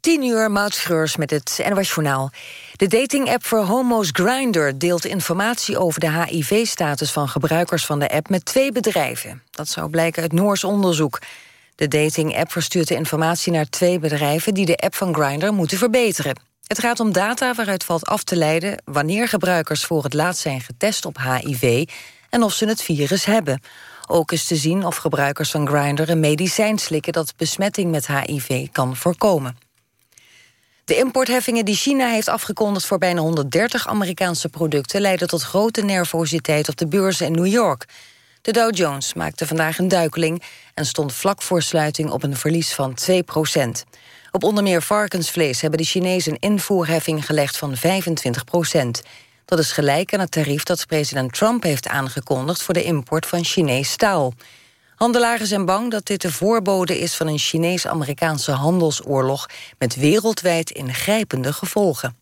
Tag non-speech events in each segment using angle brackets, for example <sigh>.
10 uur, Maud met het NOS Journaal. De dating-app voor homo's Grindr deelt informatie over de HIV-status van gebruikers van de app met twee bedrijven. Dat zou blijken uit Noors onderzoek. De dating-app verstuurt de informatie naar twee bedrijven die de app van Grindr moeten verbeteren. Het gaat om data waaruit valt af te leiden wanneer gebruikers voor het laatst zijn getest op HIV en of ze het virus hebben. Ook is te zien of gebruikers van Grindr een medicijn slikken dat besmetting met HIV kan voorkomen. De importheffingen die China heeft afgekondigd voor bijna 130 Amerikaanse producten leiden tot grote nervositeit op de beurzen in New York. De Dow Jones maakte vandaag een duikeling en stond vlak voor sluiting op een verlies van 2 procent. Op onder meer varkensvlees hebben de Chinezen een invoerheffing gelegd van 25 procent. Dat is gelijk aan het tarief dat president Trump heeft aangekondigd voor de import van Chinees staal. Handelaren zijn bang dat dit de voorbode is van een Chinees-Amerikaanse handelsoorlog met wereldwijd ingrijpende gevolgen.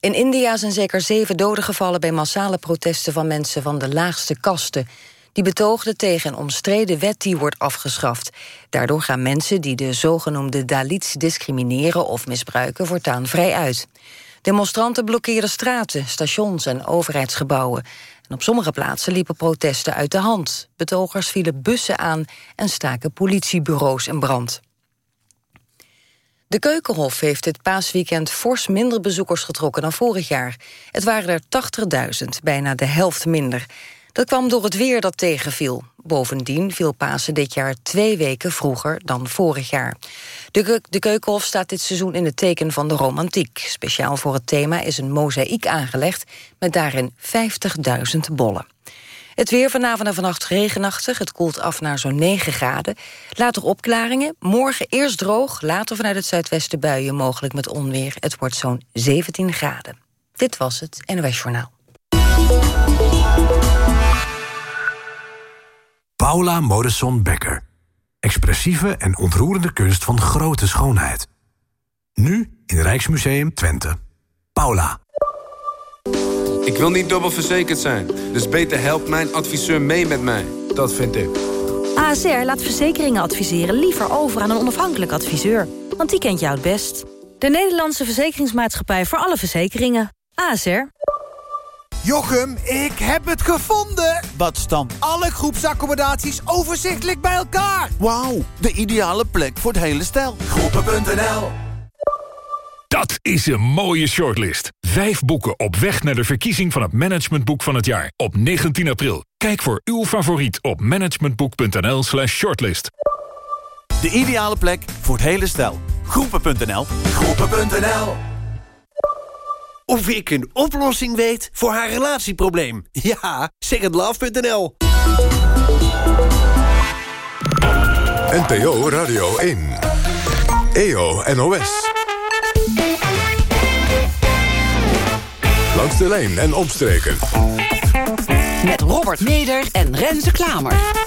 In India zijn zeker zeven doden gevallen bij massale protesten van mensen van de laagste kasten. Die betoogden tegen een omstreden wet die wordt afgeschaft. Daardoor gaan mensen die de zogenoemde Dalits discrimineren of misbruiken voortaan vrij uit. Demonstranten blokkeerden straten, stations en overheidsgebouwen. Op sommige plaatsen liepen protesten uit de hand. Betogers vielen bussen aan en staken politiebureaus in brand. De Keukenhof heeft dit paasweekend fors minder bezoekers getrokken dan vorig jaar. Het waren er 80.000, bijna de helft minder. Dat kwam door het weer dat tegenviel. Bovendien viel Pasen dit jaar twee weken vroeger dan vorig jaar. De, Keukenhof staat dit seizoen in het teken van de romantiek. Speciaal voor het thema is een mozaïek aangelegd... met daarin 50.000 bollen. Het weer vanavond en vannacht regenachtig. Het koelt af naar zo'n 9 graden. Later opklaringen. Morgen eerst droog. Later vanuit het zuidwesten buien mogelijk met onweer. Het wordt zo'n 17 graden. Dit was het NOS Journaal. Paula Modesson Becker. Expressieve en ontroerende kunst van grote schoonheid. Nu in Rijksmuseum Twente. Paula. Ik wil niet dubbel verzekerd zijn, dus beter helpt mijn adviseur mee met mij. Dat vind ik. ASR laat verzekeringen adviseren liever over aan een onafhankelijk adviseur. Want die kent jou het best. De Nederlandse Verzekeringsmaatschappij voor alle verzekeringen. ASR. Jochem, ik heb het gevonden! Wat dan? Alle groepsaccommodaties overzichtelijk bij elkaar. Wauw, de ideale plek voor het hele stel. Groepen.nl Dat is een mooie shortlist. Vijf boeken op weg naar de verkiezing van het managementboek van het jaar. Op 19 april. Kijk voor uw favoriet op managementboek.nl slash shortlist. De ideale plek voor het hele stel. Groepen.nl Groepen.nl Of ik een oplossing weet voor haar relatieprobleem. <laughs> Ja, secondlove.nl NPO Radio 1. EO NOS. Langs de lijn en omstreken. Met Robert Meder en Renze Klamer.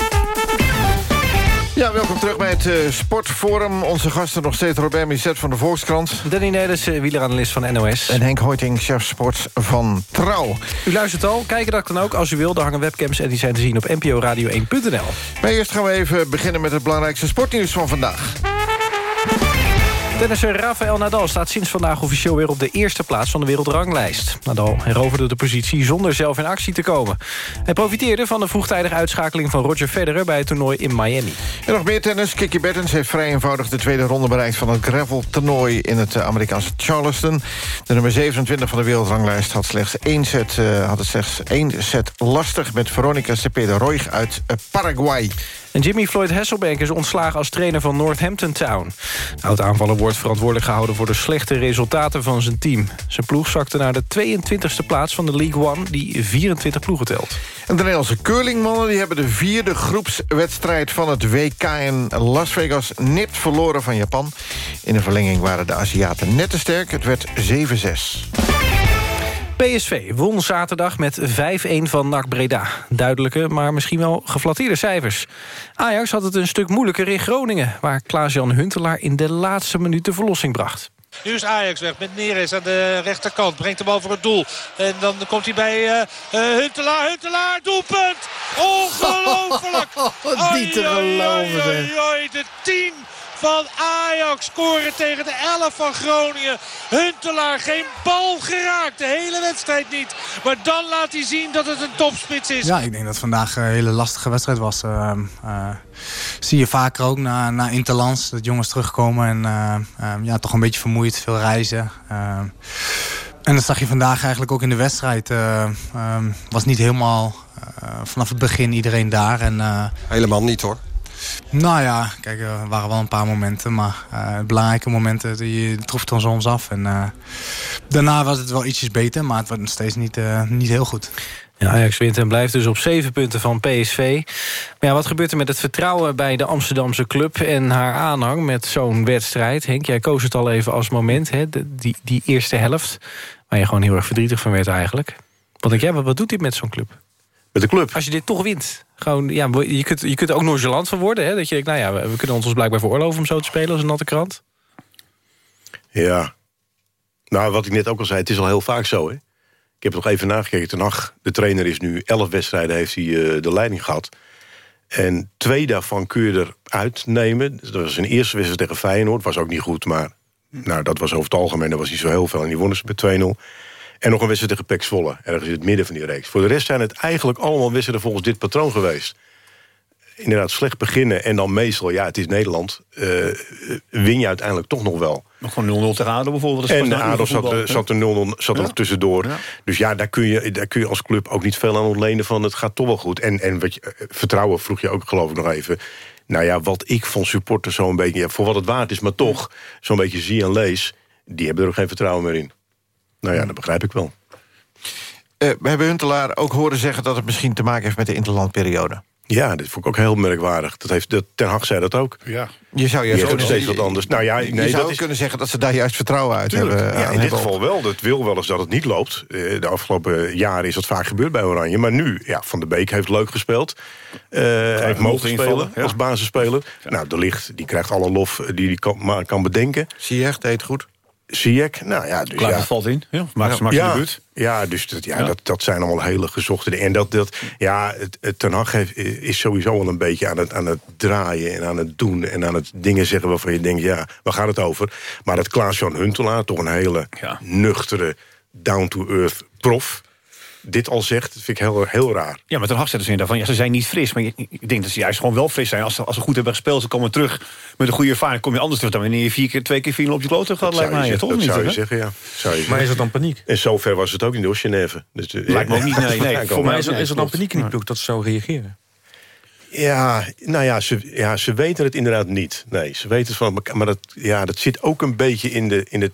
Ja, welkom terug bij het uh, Sportforum. Onze gasten nog steeds Robert Misset van de Volkskrant. Danny Nelis, uh, wieleranalist van NOS. En Henk Hoiting, chef sport van Trouw. U luistert al, kijken dat kan ook als u wil. Er hangen webcams en die zijn te zien op nporadio1.nl. Maar eerst gaan we even beginnen met het belangrijkste sportnieuws van vandaag. Tennisser Rafael Nadal staat sinds vandaag officieel weer op de eerste plaats van de wereldranglijst. Nadal heroverde de positie zonder zelf in actie te komen. Hij profiteerde van de vroegtijdige uitschakeling van Roger Federer bij het toernooi in Miami. En nog meer tennis. Kiki Bertens heeft vrij eenvoudig de tweede ronde bereikt van het gravel-toernooi in het Amerikaanse Charleston. De nummer 27 van de wereldranglijst had, slechts één set, uh, had het slechts één set lastig met Veronica Cepeda-Roig uit uh, Paraguay. En Jimmy Floyd Hasselbank is ontslagen als trainer van Northampton Town. De oud-aanvaller wordt verantwoordelijk gehouden... voor de slechte resultaten van zijn team. Zijn ploeg zakte naar de 22e plaats van de League One... die 24 ploegen telt. En de Nederlandse curlingmannen die hebben de vierde groepswedstrijd... van het WK in Las Vegas nipt verloren van Japan. In de verlenging waren de Aziaten net te sterk. Het werd 7-6. PSV won zaterdag met 5-1 van NAC Breda. Duidelijke, maar misschien wel geflatteerde cijfers. Ajax had het een stuk moeilijker in Groningen... waar Klaas-Jan Huntelaar in de laatste minuut de verlossing bracht. Nu is Ajax weg met Neres aan de rechterkant. Brengt hem over het doel. En dan komt hij bij uh, uh, Huntelaar. Huntelaar, doelpunt! <laughs> Ongelooflijk! Niet te geloven, De 10 van Ajax. Scoren tegen de 11 van Groningen. Huntelaar geen bal geraakt. De hele wedstrijd niet. Maar dan laat hij zien dat het een topspits is. Ja, ik denk dat vandaag een hele lastige wedstrijd was. Uh, uh, zie je vaker ook na, na Interlands. Dat jongens terugkomen en uh, ja, toch een beetje vermoeid. Veel reizen. en dat zag je vandaag eigenlijk ook in de wedstrijd. was niet helemaal vanaf het begin iedereen daar. En, Helemaal niet hoor. Nou ja, kijk, er waren wel een paar momenten. Maar uh, belangrijke momenten, je trof dan soms af. En uh, daarna was het wel ietsjes beter, maar het was nog steeds niet, uh, niet heel goed. Ja, Ajax wint en blijft dus op zeven punten van PSV. Maar ja, wat gebeurt er met het vertrouwen bij de Amsterdamse club... en haar aanhang met zo'n wedstrijd? Henk, jij koos het al even als moment, hè? Die, die eerste helft... waar je gewoon heel erg verdrietig van werd eigenlijk. Wat denk jij, wat, wat doet dit met zo'n club? Met de club? Als je dit toch wint. Gewoon, ja, je, kunt, je kunt er ook nonchalant van worden. Hè? Dat je denkt, nou ja, we, we kunnen ons, ons blijkbaar veroorloven om zo te spelen als een natte krant. Ja. Nou, wat ik net ook al zei, het is al heel vaak zo. Hè? Ik heb nog even nagekeken. Ten Hag, de trainer is nu elf wedstrijden, heeft hij uh, de leiding gehad. En twee daarvan kun je eruit nemen. Dat was een eerste wedstrijd tegen Feyenoord. Was ook niet goed, maar nou, dat was over het algemeen. Dat was niet zo heel veel. En die wonnen ze met 2-0. En nog een wedstrijd tegen Pek Zwolle, ergens in het midden van die reeks. Voor de rest zijn het eigenlijk allemaal wedstrijden volgens dit patroon geweest. Inderdaad, slecht beginnen en dan meestal, ja, het is Nederland... Uh, win je uiteindelijk toch nog wel. Nog gewoon 0-0 tegen ADO bijvoorbeeld. En ADO zat, uh, zat er 0-0 zat ja. er tussendoor. Ja. Dus ja, daar kun, je, daar kun je als club ook niet veel aan ontlenen van... het gaat toch wel goed. En, en wat je, vertrouwen vroeg je ook geloof ik nog even... Nou ja, wat ik van supporters zo'n beetje... Ja, voor wat het waard is, maar toch zo'n beetje zie en lees... die hebben er ook geen vertrouwen meer in. Nou ja, dat begrijp ik wel. Uh, we hebben Huntelaar ook horen zeggen dat het misschien te maken heeft met de interlandperiode. Ja, dit vond ik ook heel merkwaardig. Dat heeft, dat, Ten Hag zei dat ook. Ja. Je zou juist ook steeds wat anders. Nou ja, nee, je zou dat is... kunnen zeggen dat ze daar juist vertrouwen uit Tuurlijk. hebben. Ja, in dit geval wel. Dat wil wel eens dat het niet loopt. De afgelopen jaren is dat vaak gebeurd bij Oranje. Maar nu, ja, Van der Beek heeft leuk gespeeld. Uh, heeft mogen spelen ja. als basisspeler. Ja. Nou, de licht die krijgt alle lof die hij kan, maar kan bedenken. Zie je echt, deed goed. Ziyech, nou ja... Dus Klaar, ja. valt in. Ja, maakt ja, ja, de buurt. Ja, dus dat, ja, ja. Dat, dat zijn allemaal hele gezochte dingen. En dat, dat, ja, het, het Ten Hag heeft, is sowieso al een beetje aan het, aan het draaien... en aan het doen en aan het dingen zeggen waarvan je denkt... ja, waar gaat het over? Maar dat Klaas-Jan Huntelaar, toch een hele nuchtere, down-to-earth prof dit al zegt, dat vind ik heel, heel raar. Ja, maar Ten Hag zetten ze daarvan, ja, ze zijn niet fris. Maar ik denk dat ze juist gewoon wel fris zijn. Als ze, als ze goed hebben gespeeld, ze komen terug met een goede ervaring... kom je anders terug dan wanneer je vier keer, twee keer vier op je kloten gaat. Lijkt mij, toch dat niet? zou je zeggen, ja. Zou je maar is het dan paniek? En zover was het ook niet door Genève. Dus, lijkt me ook niet, nee. nee. <laughs> Voor mij is, is er dan paniek in die ploeg dat ze zo reageren? Ja, nou ja ze, ja, ze weten het inderdaad niet. Nee, ze weten het van elkaar. Maar dat, ja, dat zit ook een beetje in de, in de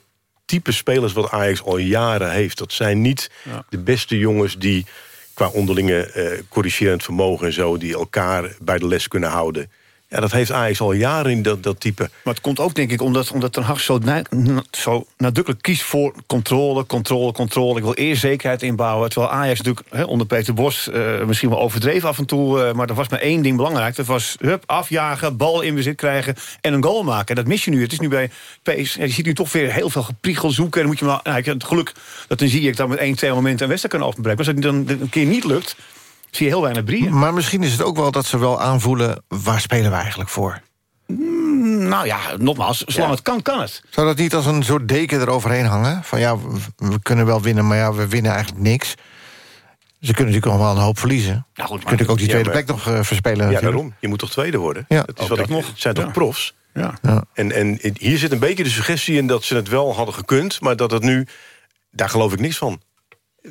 type spelers wat Ajax al jaren heeft. Dat zijn niet ja. de beste jongens die qua onderlinge uh, corrigerend vermogen en zo... die elkaar bij de les kunnen houden. Ja, dat heeft Ajax al jaren in dat, dat type. Maar het komt ook, denk ik, omdat, omdat Ten Hag zo, zo nadrukkelijk kiest voor controle, controle, controle. Ik wil eerst zekerheid inbouwen. Terwijl Ajax natuurlijk onder Peter Bos uh, misschien wel overdreven af en toe... Uh, maar er was maar één ding belangrijk. Dat was hup, afjagen, bal in bezit krijgen en een goal maken. En dat mis je nu. Het is nu bij PS. Je ziet nu toch weer heel veel gepriegel zoeken. En dan moet je maar, nou, het geluk dat dan zie ik dat met één, twee momenten een wedstrijd kan afbreken. Als het dan een keer niet lukt zie je heel weinig brieën. Maar misschien is het ook wel dat ze wel aanvoelen... waar spelen we eigenlijk voor? Mm, nou ja, nogmaals, zolang ja. het kan, kan het. Zou dat niet als een soort deken eroverheen hangen? Van ja, we, kunnen wel winnen, maar ja, we winnen eigenlijk niks. Ze kunnen natuurlijk nog wel een hoop verliezen. Ja, goed, maar kunnen ook die tweede ja, maar, plek nog uh, verspelen. Ja, natuurlijk. daarom. Je moet toch tweede worden? Ja. Het, is wat ik, nog. het zijn toch profs? Ja. Ja. En, en hier zit een beetje de suggestie in dat ze het wel hadden gekund... maar dat het nu... Daar geloof ik niks van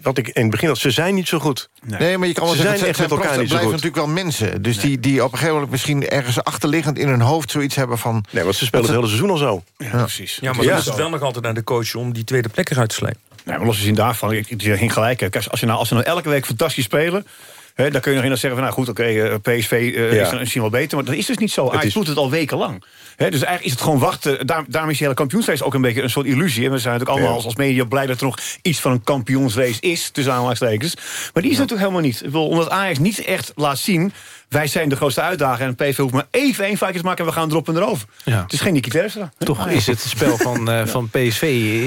wat ik in het begin had, ze zijn niet zo goed. Nee, nee maar je kan wel ze zeggen, zijn echt met elkaar niet zo blijven goed. natuurlijk wel mensen. Dus nee. die, die op een gegeven moment misschien ergens achterliggend in hun hoofd zoiets hebben van... Nee, want ze spelen het hele seizoen al zo. Ja, ja. precies. Ja, maar ja. is het wel nog altijd naar de coach om die tweede plek eruit te slijpen. Nee, maar los gezien daarvan, ik, ik ging gelijk. Kijk, als, je nou, als ze nou elke week fantastisch spelen... He, dan kun je nog in zeggen van, nou goed, oké, okay, PSV uh, ja. is misschien wel beter. Maar dat is dus niet zo. Ajax doet het al wekenlang. He, dus eigenlijk is het gewoon wachten. Daar, daarom is die hele kampioensrace ook een beetje een soort illusie. En we zijn natuurlijk allemaal ja. als, als media blij dat er nog iets van een kampioensrace is. Tussen aanhalingstekens. Maar die is ja. natuurlijk helemaal niet. Ik wil, omdat Ajax niet echt laat zien... wij zijn de grootste uitdager en PSV hoeft maar even één foutje te maken... en we gaan erop en erover. Ja. Het is geen Nicky Terpstra. Toch is het spel van, uh, van PSV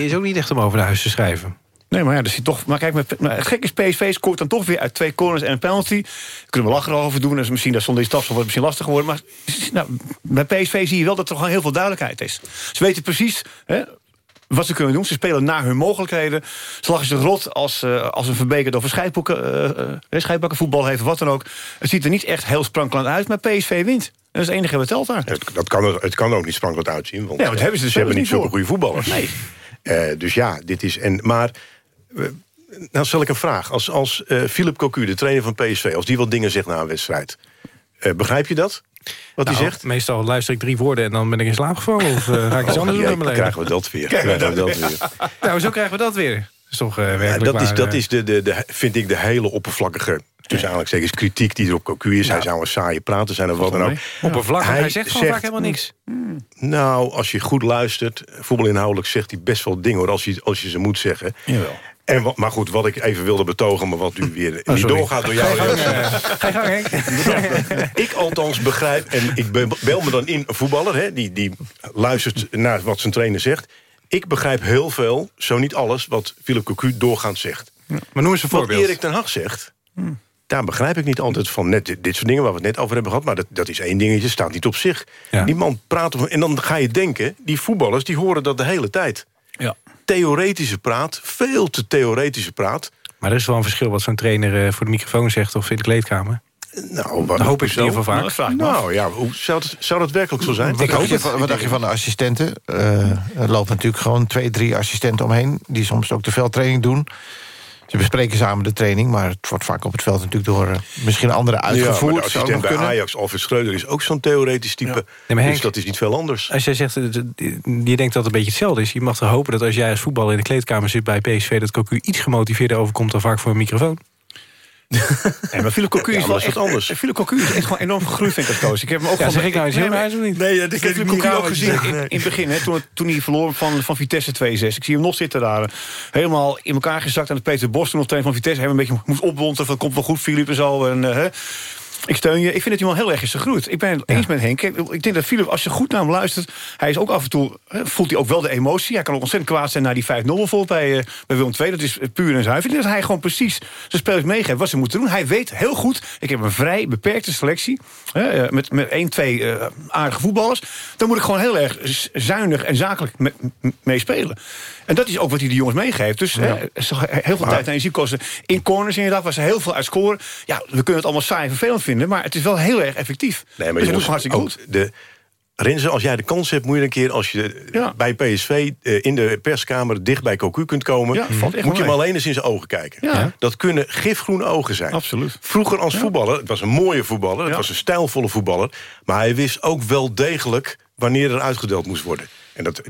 is ook niet echt om over de huis te schrijven. Nee, maar ja, dus toch, maar kijk, met, maar het gekke is, PSV scoort dan toch weer uit twee corners en een penalty. Daar kunnen we lachen over doen. Dus misschien dat zonder die stapsel wordt het misschien lastig geworden. Maar nou, bij PSV zie je wel dat er gewoon heel veel duidelijkheid is. Ze weten precies hè, wat ze kunnen doen. Ze spelen naar hun mogelijkheden. Ze lachen ze rot als, uh, als een verbekerd over scheidboeken, uh, voetbal heeft, wat dan ook. Het ziet er niet echt heel sprankelend uit, maar PSV wint. Dat is het enige wat telt daar. Het, dat kan er, het kan er ook niet sprankelend uitzien. Want, ja, wat hebben ze, dus ze hebben niet zulke goede voetballers. Nee. Uh, dus ja, dit is... En, maar nou stel ik een vraag. Als, als uh, Philip Cocu, de trainer van PSV... als die wat dingen zegt na een wedstrijd... Uh, begrijp je dat? Wat nou, hij zegt? Meestal luister ik drie woorden en dan ben ik in slaap gevallen. Of uh, ga ik iets oh, anders doen met mijn leven. krijgen we dat weer. <laughs> Krijgen we dat, dat weer. nou, zo krijgen we dat weer. Dat is toch werkelijk ja, dat is, dat is de, de, de, vind ik de hele oppervlakkige tussen aanhalingstekens kritiek die er op Cocu is. Ja. Hij zou een saaie praten zijn of wat dan ook. Oppervlakkig, hij, hij zegt gewoon vaak helemaal niks. Nou, als je goed luistert, voetbalinhoudelijk zegt hij best wel dingen hoor, als je, als je ze moet zeggen. Jawel. En maar goed, wat ik even wilde betogen, maar wat nu <laughs> weer oh, niet doorgaat door jou. Ga je gang, Henk. <laughs> ik althans begrijp, en ik bel me dan in een voetballer... Hè, die, die luistert naar wat zijn trainer zegt. Ik begrijp heel veel, zo niet alles, wat Philip Cocu doorgaand zegt. Ja, maar noem eens een voorbeeld. Wat Erik ten Hag zegt... Hmm. Daar begrijp ik niet altijd van net dit, dit soort dingen waar we het net over hebben gehad. Maar dat, dat is één dingetje, staat niet op zich. Ja. Die man praat over... En dan ga je denken, die voetballers die horen dat de hele tijd. Theoretische praat, veel te theoretische praat. Maar er is wel een verschil wat zo'n trainer uh, voor de microfoon zegt... of in de kleedkamer. Nou, wat dat hoop ik in ieder geval vaak. Nou, nou ja, hoe, zou, dat werkelijk zo zijn? Wat, dacht je, van, wat dacht je van de assistenten? Uh, er lopen natuurlijk gewoon twee, drie assistenten omheen... die soms ook de veldtraining doen. Ze bespreken samen de training, maar het wordt vaak op het veld natuurlijk door uh, misschien anderen uitgevoerd. Ja, de assistent bij. Ajax, Alfred Schreuder, is ook zo'n theoretisch type. Ja. Nee, Henk, dus dat is niet veel anders. Als jij zegt, je denkt dat het een beetje hetzelfde is... je mag er hopen dat als jij als voetballer in de kleedkamer zit bij PSV... dat Cocu iets gemotiveerder overkomt dan vaak voor een microfoon. <laughs> Ja, maar Philip Cocu is wel echt anders. Philip Cocu is echt gewoon enorm gegroeid, vind ik als coach. Ik heb hem ook ja, zeg ik nou heel nee, of niet? Nee, ik heb Philip Cocu ook gezien in, in, het begin, hè, toen, toen hij verloor van, van Vitesse 2-6. Ik zie hem nog zitten daar, helemaal in elkaar gezakt. En Peter Bos, toen nog trainer van Vitesse, hem een beetje moest opbonten. Van, komt wel goed, Philip en zo. En, uh, ik steun je. Ik vind dat hij wel heel erg is gegroeid. Ik ben het eens met Henk. Ik denk dat Philip, als je goed naar hem luistert... hij is ook af en toe, voelt hij ook wel de emotie. Hij kan ook ontzettend kwaad zijn naar die 5-0 bijvoorbeeld bij, uh, bij Willem II. Dat is puur en zuiver. Dat hij gewoon precies zijn spelers meegeeft wat ze moeten doen. Hij weet heel goed, ik heb een vrij beperkte selectie... Uh, met, met 1, 2 uh, aardige voetballers. Dan moet ik gewoon heel erg zuinig en zakelijk mee spelen. En dat is ook wat hij de jongens meegeeft. Dus ja. heel veel tijd en energie kosten. In corners inderdaad, waar ze heel veel uit scoren. Ja, we kunnen het allemaal saai en vervelend vinden... maar het is wel heel erg effectief. Nee, maar dus jongens, hartstikke goed. De, Renze, als jij de kans hebt, moet je een keer... als je ja. bij PSV uh, in de perskamer dicht bij Cocu kunt komen... Ja, moet je hem alleen eens in zijn ogen kijken. Ja. Dat kunnen gifgroene ogen zijn. Absoluut. Vroeger als voetballer, het was een mooie voetballer... het was een stijlvolle voetballer... maar hij wist ook wel degelijk wanneer er uitgedeeld moest worden. En dat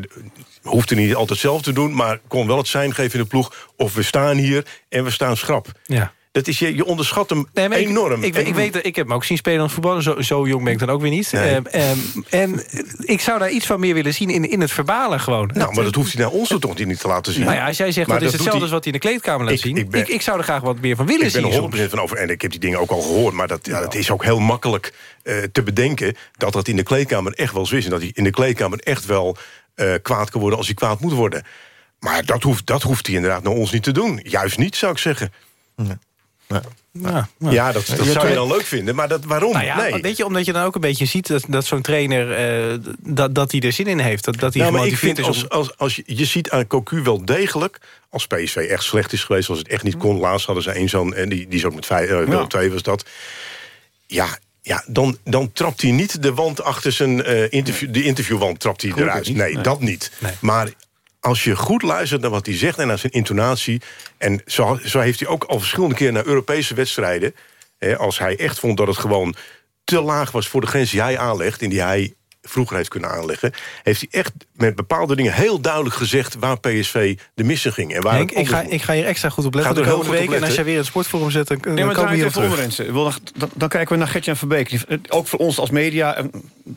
hoefde niet altijd zelf te doen... maar kon wel het zijn geven in de ploeg... of we staan hier en we staan schrap. Ja. Dat is je, je onderschat hem nee, enorm. Ik, ik, ik, weet, ik heb hem ook zien spelen als voetballer. Zo, zo jong ben ik dan ook weer niet. Nee. Um, um, en ik zou daar iets van meer willen zien in, in het verbalen gewoon. Nou, maar dat hoeft hij naar ons toch niet te laten zien. Nou ja, als jij zegt maar dat is hetzelfde als wat hij in de kleedkamer laat ik, zien. Ik, ben, ik, zou er graag wat meer van willen zien. Ik ben er 100% van over. En ik heb die dingen ook al gehoord. Maar dat, ja, dat is ook heel makkelijk uh, te bedenken... dat dat in de kleedkamer echt wel zo is. En dat hij in de kleedkamer echt wel uh, kwaad kan worden als hij kwaad moet worden. Maar dat hoeft, dat hoeft hij inderdaad naar ons niet te doen. Juist niet, zou ik zeggen. Nee. Ja. Ja, ja, dat, dat zou je dan leuk vinden, maar dat, waarom? Nou ja, nee. Weet je, omdat je dan ook een beetje ziet dat, dat zo'n trainer... Uh, dat, dat hij er zin in heeft. Dat, dat hij nou, ik vind, is als, als, als je, je ziet aan Cocu wel degelijk... als PSV echt slecht is geweest, als het echt niet kon... laatst hadden ze één zo'n... en die, die is ook met vijf, uh, twee was dat... Ja, ja, dan, dan trapt hij niet de wand achter zijn uh, interview... de interviewwand trapt hij eruit. Nee, nee, dat niet. Nee. Maar als je goed luistert naar wat hij zegt en naar zijn intonatie... en zo, zo heeft hij ook al verschillende keren naar Europese wedstrijden... Hè, als hij echt vond dat het gewoon te laag was voor de grens die hij aanlegt... en die hij vroeger heeft kunnen aanleggen... heeft hij echt met bepaalde dingen heel duidelijk gezegd... waar PSV de missen ging. En waar Henk, ik, ga, ik ga hier extra goed op letten de komende week. En als jij weer het sportforum zet, dan, nee, dan komen we hier terug. Dan, dan, dan, kijken we naar Gertjan Verbeek. Ook voor ons als media. Een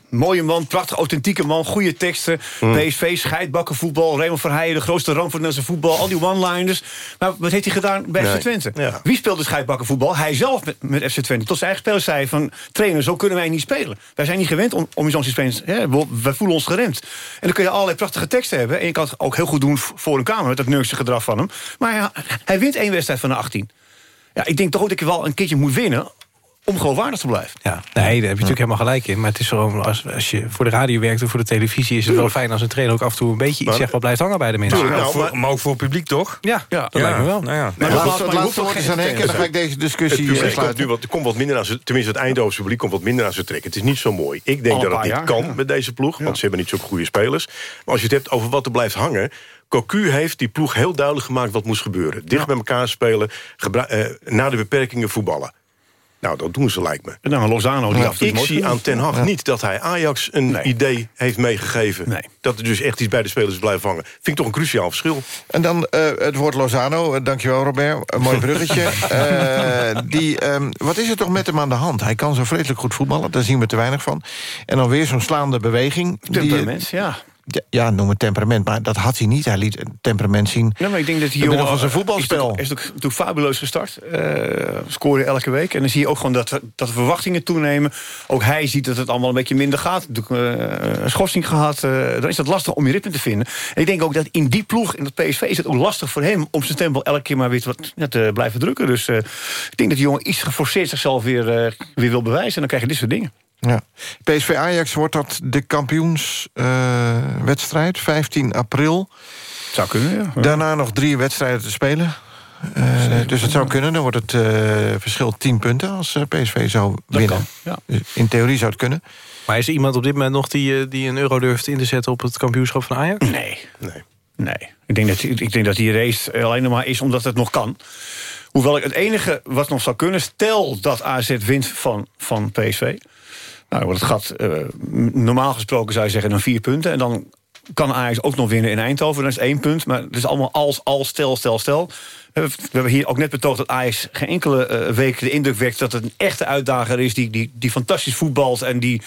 mooie man, prachtig authentieke man. Goede teksten. Hmm. PSV, scheidbakken voetbal. Raymond Verheijen, de grootste ramp van zijn voetbal. Al die one-liners. Maar wat heeft hij gedaan bij nee. FC Twente? Ja. Wie speelde scheidbakken voetbal? Hij zelf met, met FC Twente. Tot zijn eigen spelers zei van... trainer, zo kunnen wij niet spelen. Wij zijn niet gewend om, om in zo'n systeem hè, wij voelen ons geremd. En dan kun je allerlei prachtige teksten hebben. En je kan het ook heel goed doen voor een kamer... dat neurse gedrag van hem. Maar hij, hij wint één wedstrijd van de 18. Ja, ik denk toch dat je wel een keertje moet winnen om geloofwaardig te blijven. Ja, nee, daar heb je natuurlijk helemaal gelijk in. Maar het is gewoon, als, als je voor de radio werkt of voor de televisie... is het wel fijn als een trainer ook af en toe een beetje iets zegt... wat blijft hangen bij de mensen. Nou, nou, maar, maar, ook voor het publiek, toch? Ja, ja dat lijkt me wel. Nou ja. Maar nou, het laatste woord is aan Henk en dan ga ik deze discussie het publiek sluiten. komt nu wat, komt wat minder aan tenminste het Eindhovense publiek komt wat minder aan zijn trek. Het is niet zo mooi. Ik denk dat het niet kan met deze ploeg, want ze hebben niet zo'n goede spelers. Maar als je het hebt over wat er blijft hangen... Cocu heeft die ploeg heel duidelijk gemaakt wat moest gebeuren. Dicht bij elkaar spelen, uh, na de beperkingen voetballen. Nou, dat doen ze, lijkt me. Nou, Lozano, die ja, ik zie aan Ten Hag niet dat hij Ajax een idee heeft meegegeven. Nee. Dat er dus echt iets bij de spelers blijft hangen. Vind ik toch een cruciaal verschil. En dan uh, het woord Lozano. Uh, dankjewel, Robert. Een mooi bruggetje. uh, <laughs> die, um, wat is er toch met hem aan de hand? Hij kan zo vreselijk goed voetballen. Daar zien we te weinig van. En dan weer zo'n slaande beweging. Temperament, die, ja. Ja, noem het temperament, maar dat had hij niet. Hij liet temperament zien. Maar ik denk dat hij jongen van zijn voetbalspel is ook fabuleus gestart. Uh, scoren elke week. En dan zie je ook gewoon dat, dat de verwachtingen toenemen. Ook hij ziet dat het allemaal een beetje minder gaat. Uh, een schorsing gehad. Uh, dan is het lastig om je ritme te vinden. En ik denk ook dat in die ploeg, in dat PSV, is het ook lastig voor hem om zijn stempel elke keer maar weer wat, ja, te blijven drukken. Dus ik denk dat die jongen iets geforceerd zichzelf weer, weer wil bewijzen. En dan krijg je dit soort dingen. Ja. PSV Ajax wordt dat de kampioenswedstrijd, uh, 15 april. Zou kunnen, ja. Daarna nog drie wedstrijden te spelen. Uh, dus het zou kunnen, dan wordt het uh, verschil 10 punten als PSV zou dat winnen. Kan, ja. In theorie zou het kunnen. Maar is er iemand op dit moment nog die, die een euro durft in te zetten... op het kampioenschap van Ajax? Nee. Nee. nee. Ik, denk dat, ik denk dat die race alleen nog maar is omdat het nog kan. Hoewel ik het enige wat nog zou kunnen... stel dat AZ wint van, van PSV... Nou, wordt het gat, uh, normaal gesproken zou je zeggen, dan vier punten. En dan kan Ajax ook nog winnen in Eindhoven. Dan is één punt, maar het is allemaal als, als, stel, stel, stel. We hebben hier ook net betoogd dat Ajax geen enkele uh, week de indruk wekt... dat het een echte uitdager is die, die, die fantastisch voetbalt... en die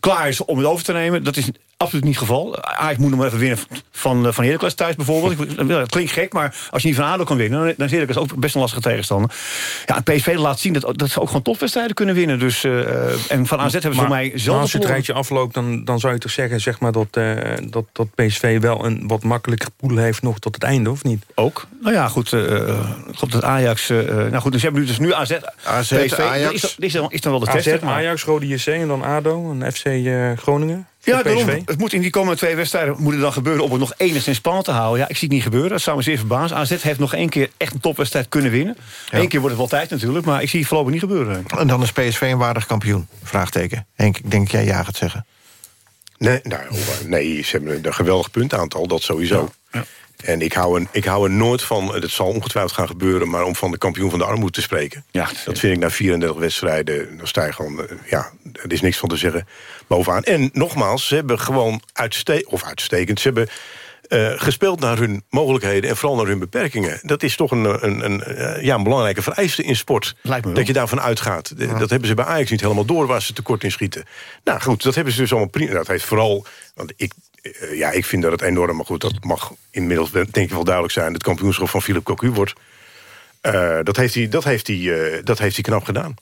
klaar is om het over te nemen. Dat is absoluut niet het geval. Ajax moet nog maar even winnen van, van Heracles thuis bijvoorbeeld. Het klinkt gek, maar als je niet van ADO kan winnen... dan is Heracles ook best een lastige tegenstander. Ja, PSV laat zien dat, dat ze ook gewoon topwedstrijden kunnen winnen. Dus, uh, en van AZ hebben ze voor mij zelf... als je het rijtje afloopt, dan, dan zou je toch zeggen... Zeg maar dat, uh, dat, dat PSV wel een wat makkelijker pool heeft nog tot het einde, of niet? Ook. Nou ja, goed. Uh, dat Ajax... nou goed, dus ze hebben nu dus nu AZ, AZ PSV. Ajax. Is, is, dan, is dan wel de AZ, test. Ajax, Rode JC en dan ADO en FC Groningen. Ja, daarom. Het moet in die komende twee wedstrijden moet het dan gebeuren... om het nog enigszins spannend te houden. Ja, ik zie het niet gebeuren. Dat zou me zeer verbazen. AZ heeft nog één keer echt een topwedstrijd kunnen winnen. Ja. Eén keer wordt het wel tijd natuurlijk, maar ik zie het voorlopig niet gebeuren. En dan is PSV een waardig kampioen? Vraagteken. Henk, ik denk dat jij ja gaat zeggen. Nee, nou, nee, ze hebben een geweldig puntaantal, dat sowieso. Ja. Ja. En ik hou, er, ik hou er nooit van, het zal ongetwijfeld gaan gebeuren... maar om van de kampioen van de armoede te spreken. Ja, dat vind ik na 34 wedstrijden, dan sta je gewoon... ja, er is niks van te zeggen bovenaan. En nogmaals, ze hebben gewoon uitstekend... of uitstekend, ze hebben... Uh, gespeeld naar hun mogelijkheden en vooral naar hun beperkingen. Dat is toch een, een, een, ja, een belangrijke vereiste in sport. Dat je daarvan uitgaat. Ja. Dat hebben ze bij Ajax niet helemaal door waar ze tekort in schieten. Nou goed, dat hebben ze dus allemaal prima. Dat heeft vooral... Want ik, ja, ik vind dat het enorm, maar goed, dat mag inmiddels denk ik wel duidelijk zijn. Het kampioenschap van Philip Cocu wordt. Uh, dat, heeft hij, dat, heeft hij, uh, dat heeft hij knap gedaan.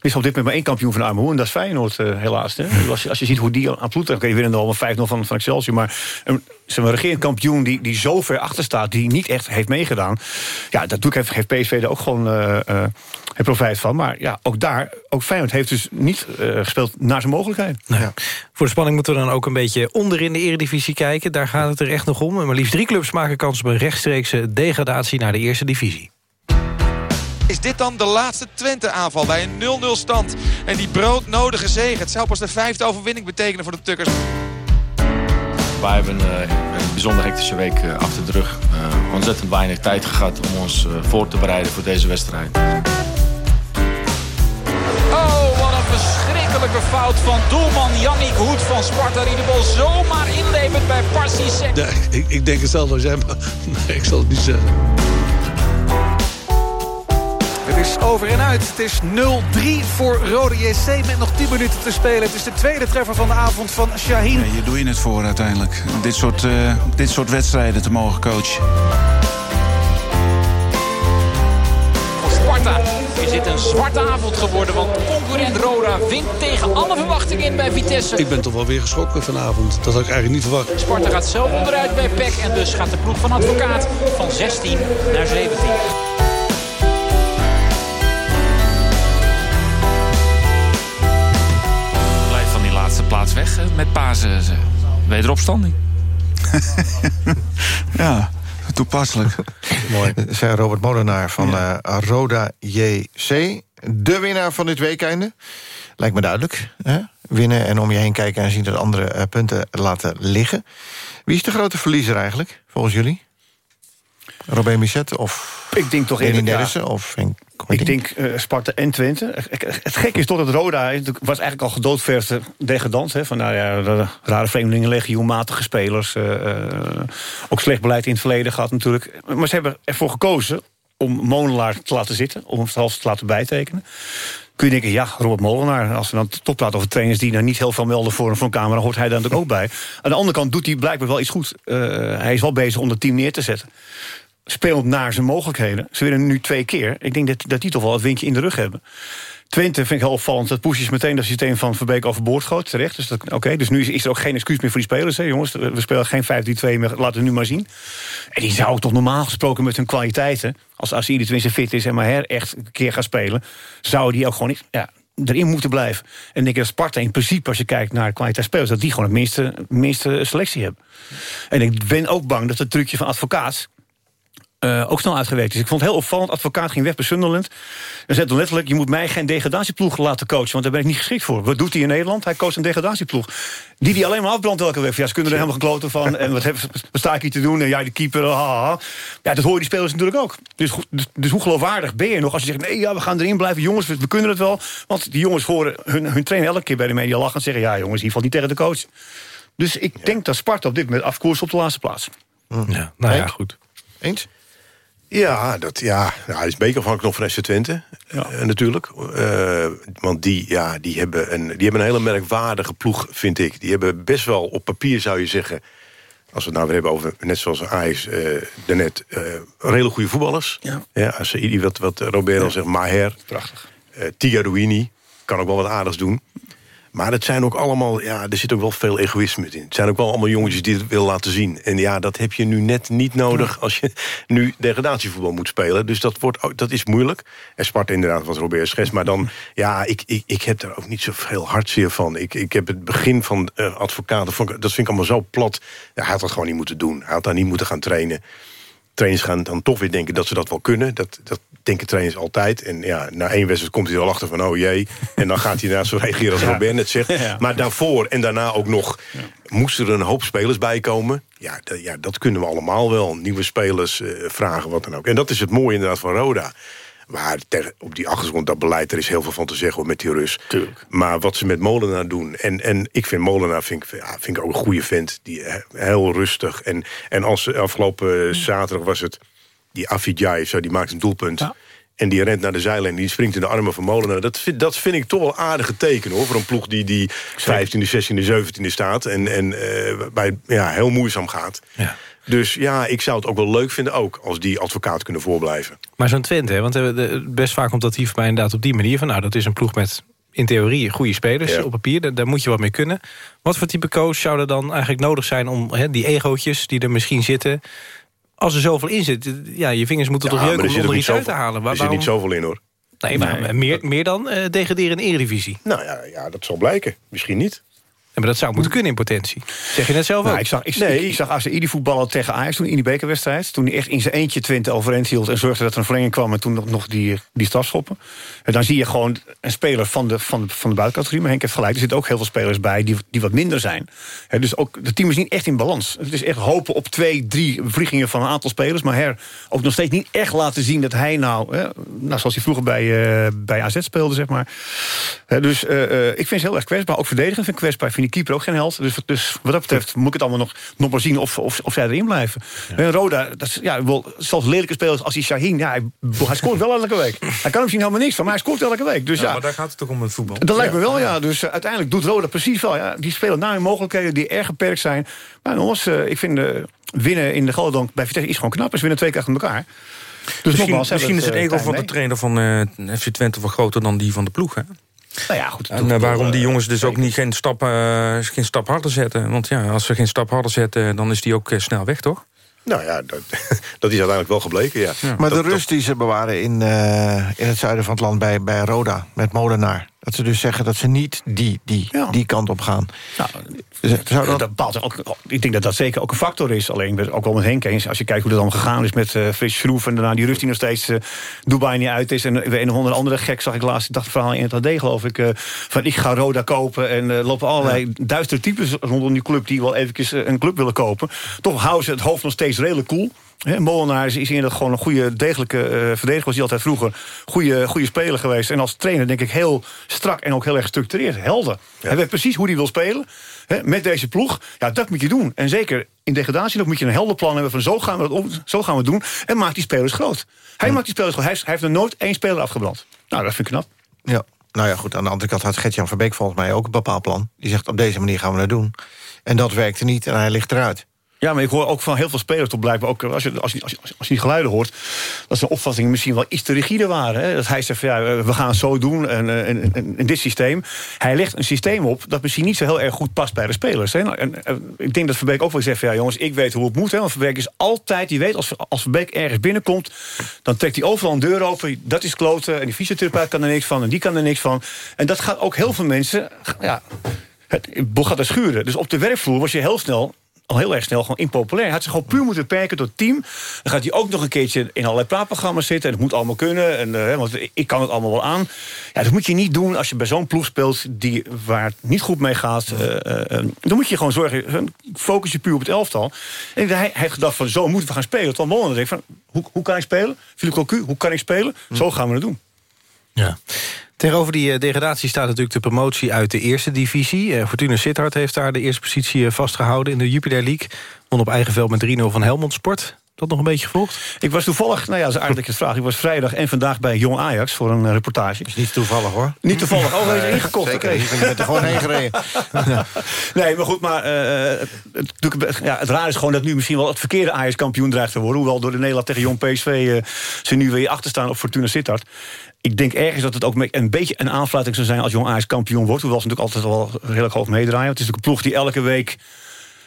Is op dit moment maar één kampioen van Armoe... en dat is Feyenoord, uh, helaas. Hè? Als, je, als je ziet hoe die aan ploet... oké, je winnen al 5-0 van, van Excelsior... maar een, een regerend kampioen die, die zo ver achter staat... die niet echt heeft meegedaan... ja, natuurlijk heeft, heeft PSV er ook gewoon het profijt van. Maar ja, ook daar, ook Feyenoord heeft dus niet gespeeld naar zijn mogelijkheid. Nou ja. Voor de spanning moeten we dan ook een beetje onder in de eredivisie kijken. Daar gaat het er echt nog om. Maar liefst drie clubs maken kans op een rechtstreekse degradatie... naar de eerste divisie. Is dit dan de laatste Twente-aanval bij een 0-0 stand? En die broodnodige zege. Het zou pas de vijfde overwinning betekenen voor de Tukkers. Wij hebben uh, een bijzonder hectische week uh, achter de rug. Uh, ontzettend weinig tijd gehad om ons voor te bereiden voor deze wedstrijd. Oh, wat een verschrikkelijke fout van doelman Yannick Hoed van Sparta... die de bal zomaar inlevert bij Parsi. Ja, ik, ik denk het zelf wel zijn, maar <laughs> nee, ik zal het niet zeggen. Het is over en uit. Het is 0-3 voor Rode JC met nog 10 minuten te spelen. Het is de tweede treffer van de avond van Shaheen. Ja, hier doe je het voor uiteindelijk. Dit soort, uh, dit soort wedstrijden te mogen coachen. Voor Sparta is is dit een zwarte avond geworden. Want concurrent Roda wint tegen alle verwachtingen in bij Vitesse. Ik ben toch wel weer geschrokken vanavond. Dat had ik eigenlijk niet verwacht. Sparta gaat zelf onderuit bij PEC. En dus gaat de ploeg van advocaat van 16 naar 17. Plaats weg eh, met Pasen. ze- Wederopstanding. <laughs> Ja, toepasselijk. <laughs> Mooi. Zei Robert Molenaar van eh, Roda JC. De winnaar van dit weekende. Lijkt me duidelijk. Hè? Winnen en om je heen kijken en zien dat andere eh, punten laten liggen. Wie is de grote verliezer eigenlijk, volgens jullie? Robin Misset of Ik denk toch eerlijk, ja. Of Henk Ik denk eh, Sparta en Twente. Het gekke is toch dat Roda was eigenlijk al gedoodverfde degradant. Hè, van nou ja, rare vreemdelingenlegioen, matige spelers. eh, eh, ook slecht beleid in het verleden gehad natuurlijk. Maar ze hebben ervoor gekozen om Molenaar te laten zitten. Om hem zelfs te laten bijtekenen. Kun je denken, ja, Robert Molenaar. Als we dan toch praten over trainers die daar niet heel veel melden voor, voor een camera... hoort hij daar natuurlijk ook bij. Aan de andere kant doet hij blijkbaar wel iets goed. Eh, hij is wel bezig om het team neer te zetten speelt naar zijn mogelijkheden. Ze winnen nu twee keer. Ik denk dat, dat die toch wel het windje in de rug hebben. Twente vind ik heel opvallend. Dat Poesjes meteen dat systeem van Verbeek overboord gooit. Terecht. Dus, dat- oké, dus nu is, er ook geen excuus meer voor die spelers. Hè, jongens. We spelen geen 5-3-2 meer. Laten we nu maar zien. En die zou toch normaal gesproken met hun kwaliteiten... als Asili tenminste fit is en maar her echt een keer gaat spelen... zou die ook gewoon niet, ja, erin moeten blijven. En ik denk dat Sparta in principe, als je kijkt naar kwaliteit spelers... dat die gewoon het minste, minste selectie hebben. En ik ben ook bang dat het trucje van advocaat eh, ook snel uitgewerkt is. Ik vond het heel opvallend. Advocaat ging weg bij Sunderland. En zei toen letterlijk... je moet mij geen degradatieploeg laten coachen... want daar ben ik niet geschikt voor. Wat doet hij in Nederland? Hij coacht een degradatieploeg. Die die alleen maar afbrandt elke week. Ja, ze kunnen er helemaal gekloten van. En wat, heb, wat sta ik hier te doen? En jij de keeper. ha. Ja, dat horen die spelers natuurlijk ook. Dus, dus, dus hoe geloofwaardig ben je nog als je zegt... nee, ja, we gaan erin blijven. Jongens, we, we kunnen het wel. Want die jongens horen hun, hun trainer elke keer bij de media lachen... en zeggen, ja jongens, hier valt niet tegen de coach. Dus ik denk dat Sparta op dit moment afkoers op de laatste plaats. Ja, nou ja, goed. Eens? Ja, dat, ja, ja, het is bekerafhankelijk nog van FC Twente, eh, natuurlijk. Eh, want die, ja, die, hebben een, die hebben een hele merkwaardige ploeg, vind ik. Die hebben best wel op papier, zou je zeggen... als we het nou weer hebben over, net zoals Ajax eh daarnet... redelijk goede voetballers. Ja. als je wat, wat Robert al zegt, Maher. Prachtig. Uh, Tigarouini, kan ook wel wat aardigs doen. Maar het zijn ook allemaal, ja, er zit ook wel veel egoïsme in. Het zijn ook wel allemaal jongetjes die het willen laten zien. En ja, dat heb je nu net niet nodig als je nu degradatievoetbal moet spelen. Dus dat, wordt, dat is moeilijk. En Sparta inderdaad, wat Robert schetst. Maar dan, <laughs> ja, ik, ik, ik heb daar ook niet zoveel hartzeer van. Ik, ik heb het begin van eh advocaten, dat vind ik allemaal zo plat. Ja, hij had dat gewoon niet moeten doen. Hij had daar niet moeten gaan trainen trainers gaan dan toch weer denken dat ze dat wel kunnen. Dat, dat denken trainers altijd. En ja, na één wedstrijd komt hij er al achter van... oh jee, en dan gaat hij daarna zo reageren als Ja. Robert net zegt. Ja. Maar daarvoor en daarna ook nog... moesten er een hoop spelers bij komen. Ja, dat, ja, dat kunnen we allemaal wel. Nieuwe spelers eh, vragen, wat dan ook. En dat is het mooie inderdaad van Roda. Maar tegen, op die achtergrond, dat beleid, er is heel veel van te zeggen hoor, met die Rus. Maar wat ze met Molenaar doen. En, en ik vind Molenaar vind ik, ja, vind ik ook een goede vent. Die, heel rustig. En, en als afgelopen zaterdag was het... Die Afidjai, zo, die maakt een doelpunt. En die rent naar de zijlijn, die springt in de armen van Molenaar. Dat vind, dat vind ik toch wel aardige teken hoor. Voor een ploeg die, die 15e, 16e, 17e staat. En, en eh, bij, ja, heel moeizaam gaat. Dus ja, ik zou het ook wel leuk vinden ook... als die advocaat kunnen voorblijven. Maar zo'n Twente, hè, want eh, best vaak komt dat hier voorbij inderdaad op die manier. Van, nou, dat is een ploeg met in theorie goede spelers Ja. op papier. Daar, daar moet je wat mee kunnen. Wat voor type coach zou er dan eigenlijk nodig zijn... om hè, die egootjes die er misschien zitten... als er zoveel in zit, ja, je vingers moeten toch jeuken er om er iets uit te halen. Waar- Er zit niet zoveel in hoor. Nee, maar meer, meer dan eh degraderen in eredivisie. Nou ja, ja, dat zal blijken. Misschien niet. Maar dat zou moeten kunnen in potentie. Zeg je net zelf Nou, ook. ik zag, ik, ik, ik zag ACI voetballen tegen Ajax toen in die bekerwedstrijd. Toen hij echt in zijn eentje Twente overeind hield... en zorgde dat er een verlenging kwam en toen nog, nog die, die strafschoppen. En dan zie je gewoon een speler van de, van de, van de buitencategorie. Maar Henk heeft gelijk, er zitten ook heel veel spelers bij die, die wat minder zijn. Dus ook, het team is niet echt in balans. Het is echt hopen op twee, drie vliegingen van een aantal spelers. Maar Her ook nog steeds niet echt laten zien dat hij nou... Nou zoals hij vroeger bij, eh, bij AZ speelde, zeg maar. Dus eh, eh, ik vind ze heel erg kwetsbaar. Ook verdedigend vind ik kwetsbaar. Ik vind die keeper ook geen held. Dus, dus wat dat betreft moet ik het allemaal nog, nog maar zien of, of, of zij erin blijven. En Roda, dat is, ja, wel, zelfs lelijke spelers als die Shaheen... Ja, hij, hij scoort wel elke week. Hij kan misschien helemaal niks van, maar hij scoort elke week. Dus ja, maar daar gaat het toch om het voetbal. dat lijkt me wel, ja. Dus eh, uiteindelijk doet Roda precies wel. Ja. Die spelen naar hun mogelijkheden die erg beperkt zijn. Maar nogmaals, eh, ik vind eh, winnen in de Gelderdank bij Vitesse is gewoon knap. Ze winnen twee keer achter elkaar. misschien nogmaals, misschien is het ego van de trainer van FC Twente wel groter dan die van de ploeg. Hè? Nou ja, goed. En eh, waarom die jongens dus ook niet geen stap, eh, geen stap harder zetten. Want ja, als ze geen stap harder zetten, dan is die ook eh, snel weg, toch? Nou ja, dat, <laughs> dat is uiteindelijk wel gebleken, ja. Maar Dat- de rust die ze bewaren in, eh, in het zuiden van het land bij, bij Roda, met Molenaar... dat ze dus zeggen dat ze niet die, die, die kant op gaan. Zou dat... Dat bepaalt ook, ik denk dat dat zeker ook een factor is. Alleen ben ook wel met Henk eens. Als je kijkt hoe dat dan gegaan is met eh Frits Schroef... en daarna die rust die nog steeds eh, Dubai niet uit is. En weer een of andere andere gek zag ik laatst. Ik dacht het verhaal in het AD geloof ik. eh, van ik ga Roda kopen. En eh, lopen allerlei duistere types rondom die club... die wel eventjes eh, een club willen kopen. Toch houden ze het hoofd nog steeds redelijk cool. He, Molenaar is, inderdaad gewoon een goede, degelijke eh, verdediger. Was hij altijd vroeger. Goede, goede speler geweest. En als trainer denk ik heel strak en ook heel erg gestructureerd. Helder. Hij weet precies hoe hij wil spelen. He, met deze ploeg. Ja, dat moet je doen. En zeker in degradatie nog moet je een helder plan hebben van zo gaan we, dat zo gaan we het doen. En maak die spelers groot. Hij maakt die spelers groot. Hij, heeft- hij heeft er nooit één speler afgebrand. Nou, dat vind ik knap. Ja, nou ja, goed. Aan de andere kant had Gert-Jan Verbeek volgens mij ook een bepaald plan. Die zegt, op deze manier gaan we het doen. En dat werkte niet en hij ligt eruit. Ja, maar ik hoor ook van heel veel spelers toch blijkbaar ook... als je, als je, als je, die geluiden hoort... dat zijn opvattingen misschien wel iets te rigide waren. Hè? Dat hij zegt van ja, eh, we gaan het zo doen en, eh, en, en, dit systeem. Hij legt een systeem op dat misschien niet zo heel erg goed past bij de spelers. Hè? En, en ik denk dat Verbeek ook wel zegt van ja jongens, ik weet hoe het moet. Hè? Want Verbeek is altijd, die weet als, als Verbeek ergens binnenkomt... dan trekt hij overal een deur open. Dat is kloten en die fysiotherapeut kan er niks van en die kan er niks van. En dat gaat ook heel veel mensen... Ja, het gaat er schuren. Dus op de werkvloer was je heel snel al heel erg snel gewoon impopulair. Hij had zich gewoon puur moeten beperken tot team. Dan gaat hij ook nog een keertje in allerlei praatprogramma's zitten. En dat moet allemaal kunnen. En, eh, want ik kan het allemaal wel aan. Ja, dat moet je niet doen als je bij zo'n ploeg speelt... Die, waar het niet goed mee gaat. Eh, eh, dan moet je gewoon zorgen... Focus je puur op het elftal. En hij, heeft gedacht van zo moeten we gaan spelen. Tot Molen denkt van hoe, hoe kan ik spelen? Philippe Cocu, hoe kan ik spelen? Zo gaan we het doen. Ja. Tegenover die eh, degradatie staat natuurlijk de promotie uit de eerste divisie. Eh, Fortuna Sittard heeft daar de eerste positie eh, vastgehouden in de Jupiler League. Won op eigen veld met 3-0 van Helmond Sport. Dat nog een beetje gevolgd? Ik was toevallig, nou ja, dat is aardig dat je het vraagt. Ik was vrijdag en vandaag bij Jong Ajax voor een reportage. Is niet toevallig hoor. Niet toevallig. Oh, we zijn ingekocht. Zeker, oké. je bent er gewoon heen gereden. <laughs> Nee, maar goed, maar eh, het, het, ja, het raar is gewoon dat nu misschien wel het verkeerde Ajax kampioen dreigt te worden. Hoewel door de Nederland tegen Jong PSV eh, ze nu weer achter staan op Fortuna Sittard. Ik denk ergens dat het ook een beetje een aanfluiting zou zijn als Jong Ajax kampioen wordt. Hoewel ze natuurlijk altijd wel redelijk hoog meedraaien. Het is natuurlijk een ploeg die elke week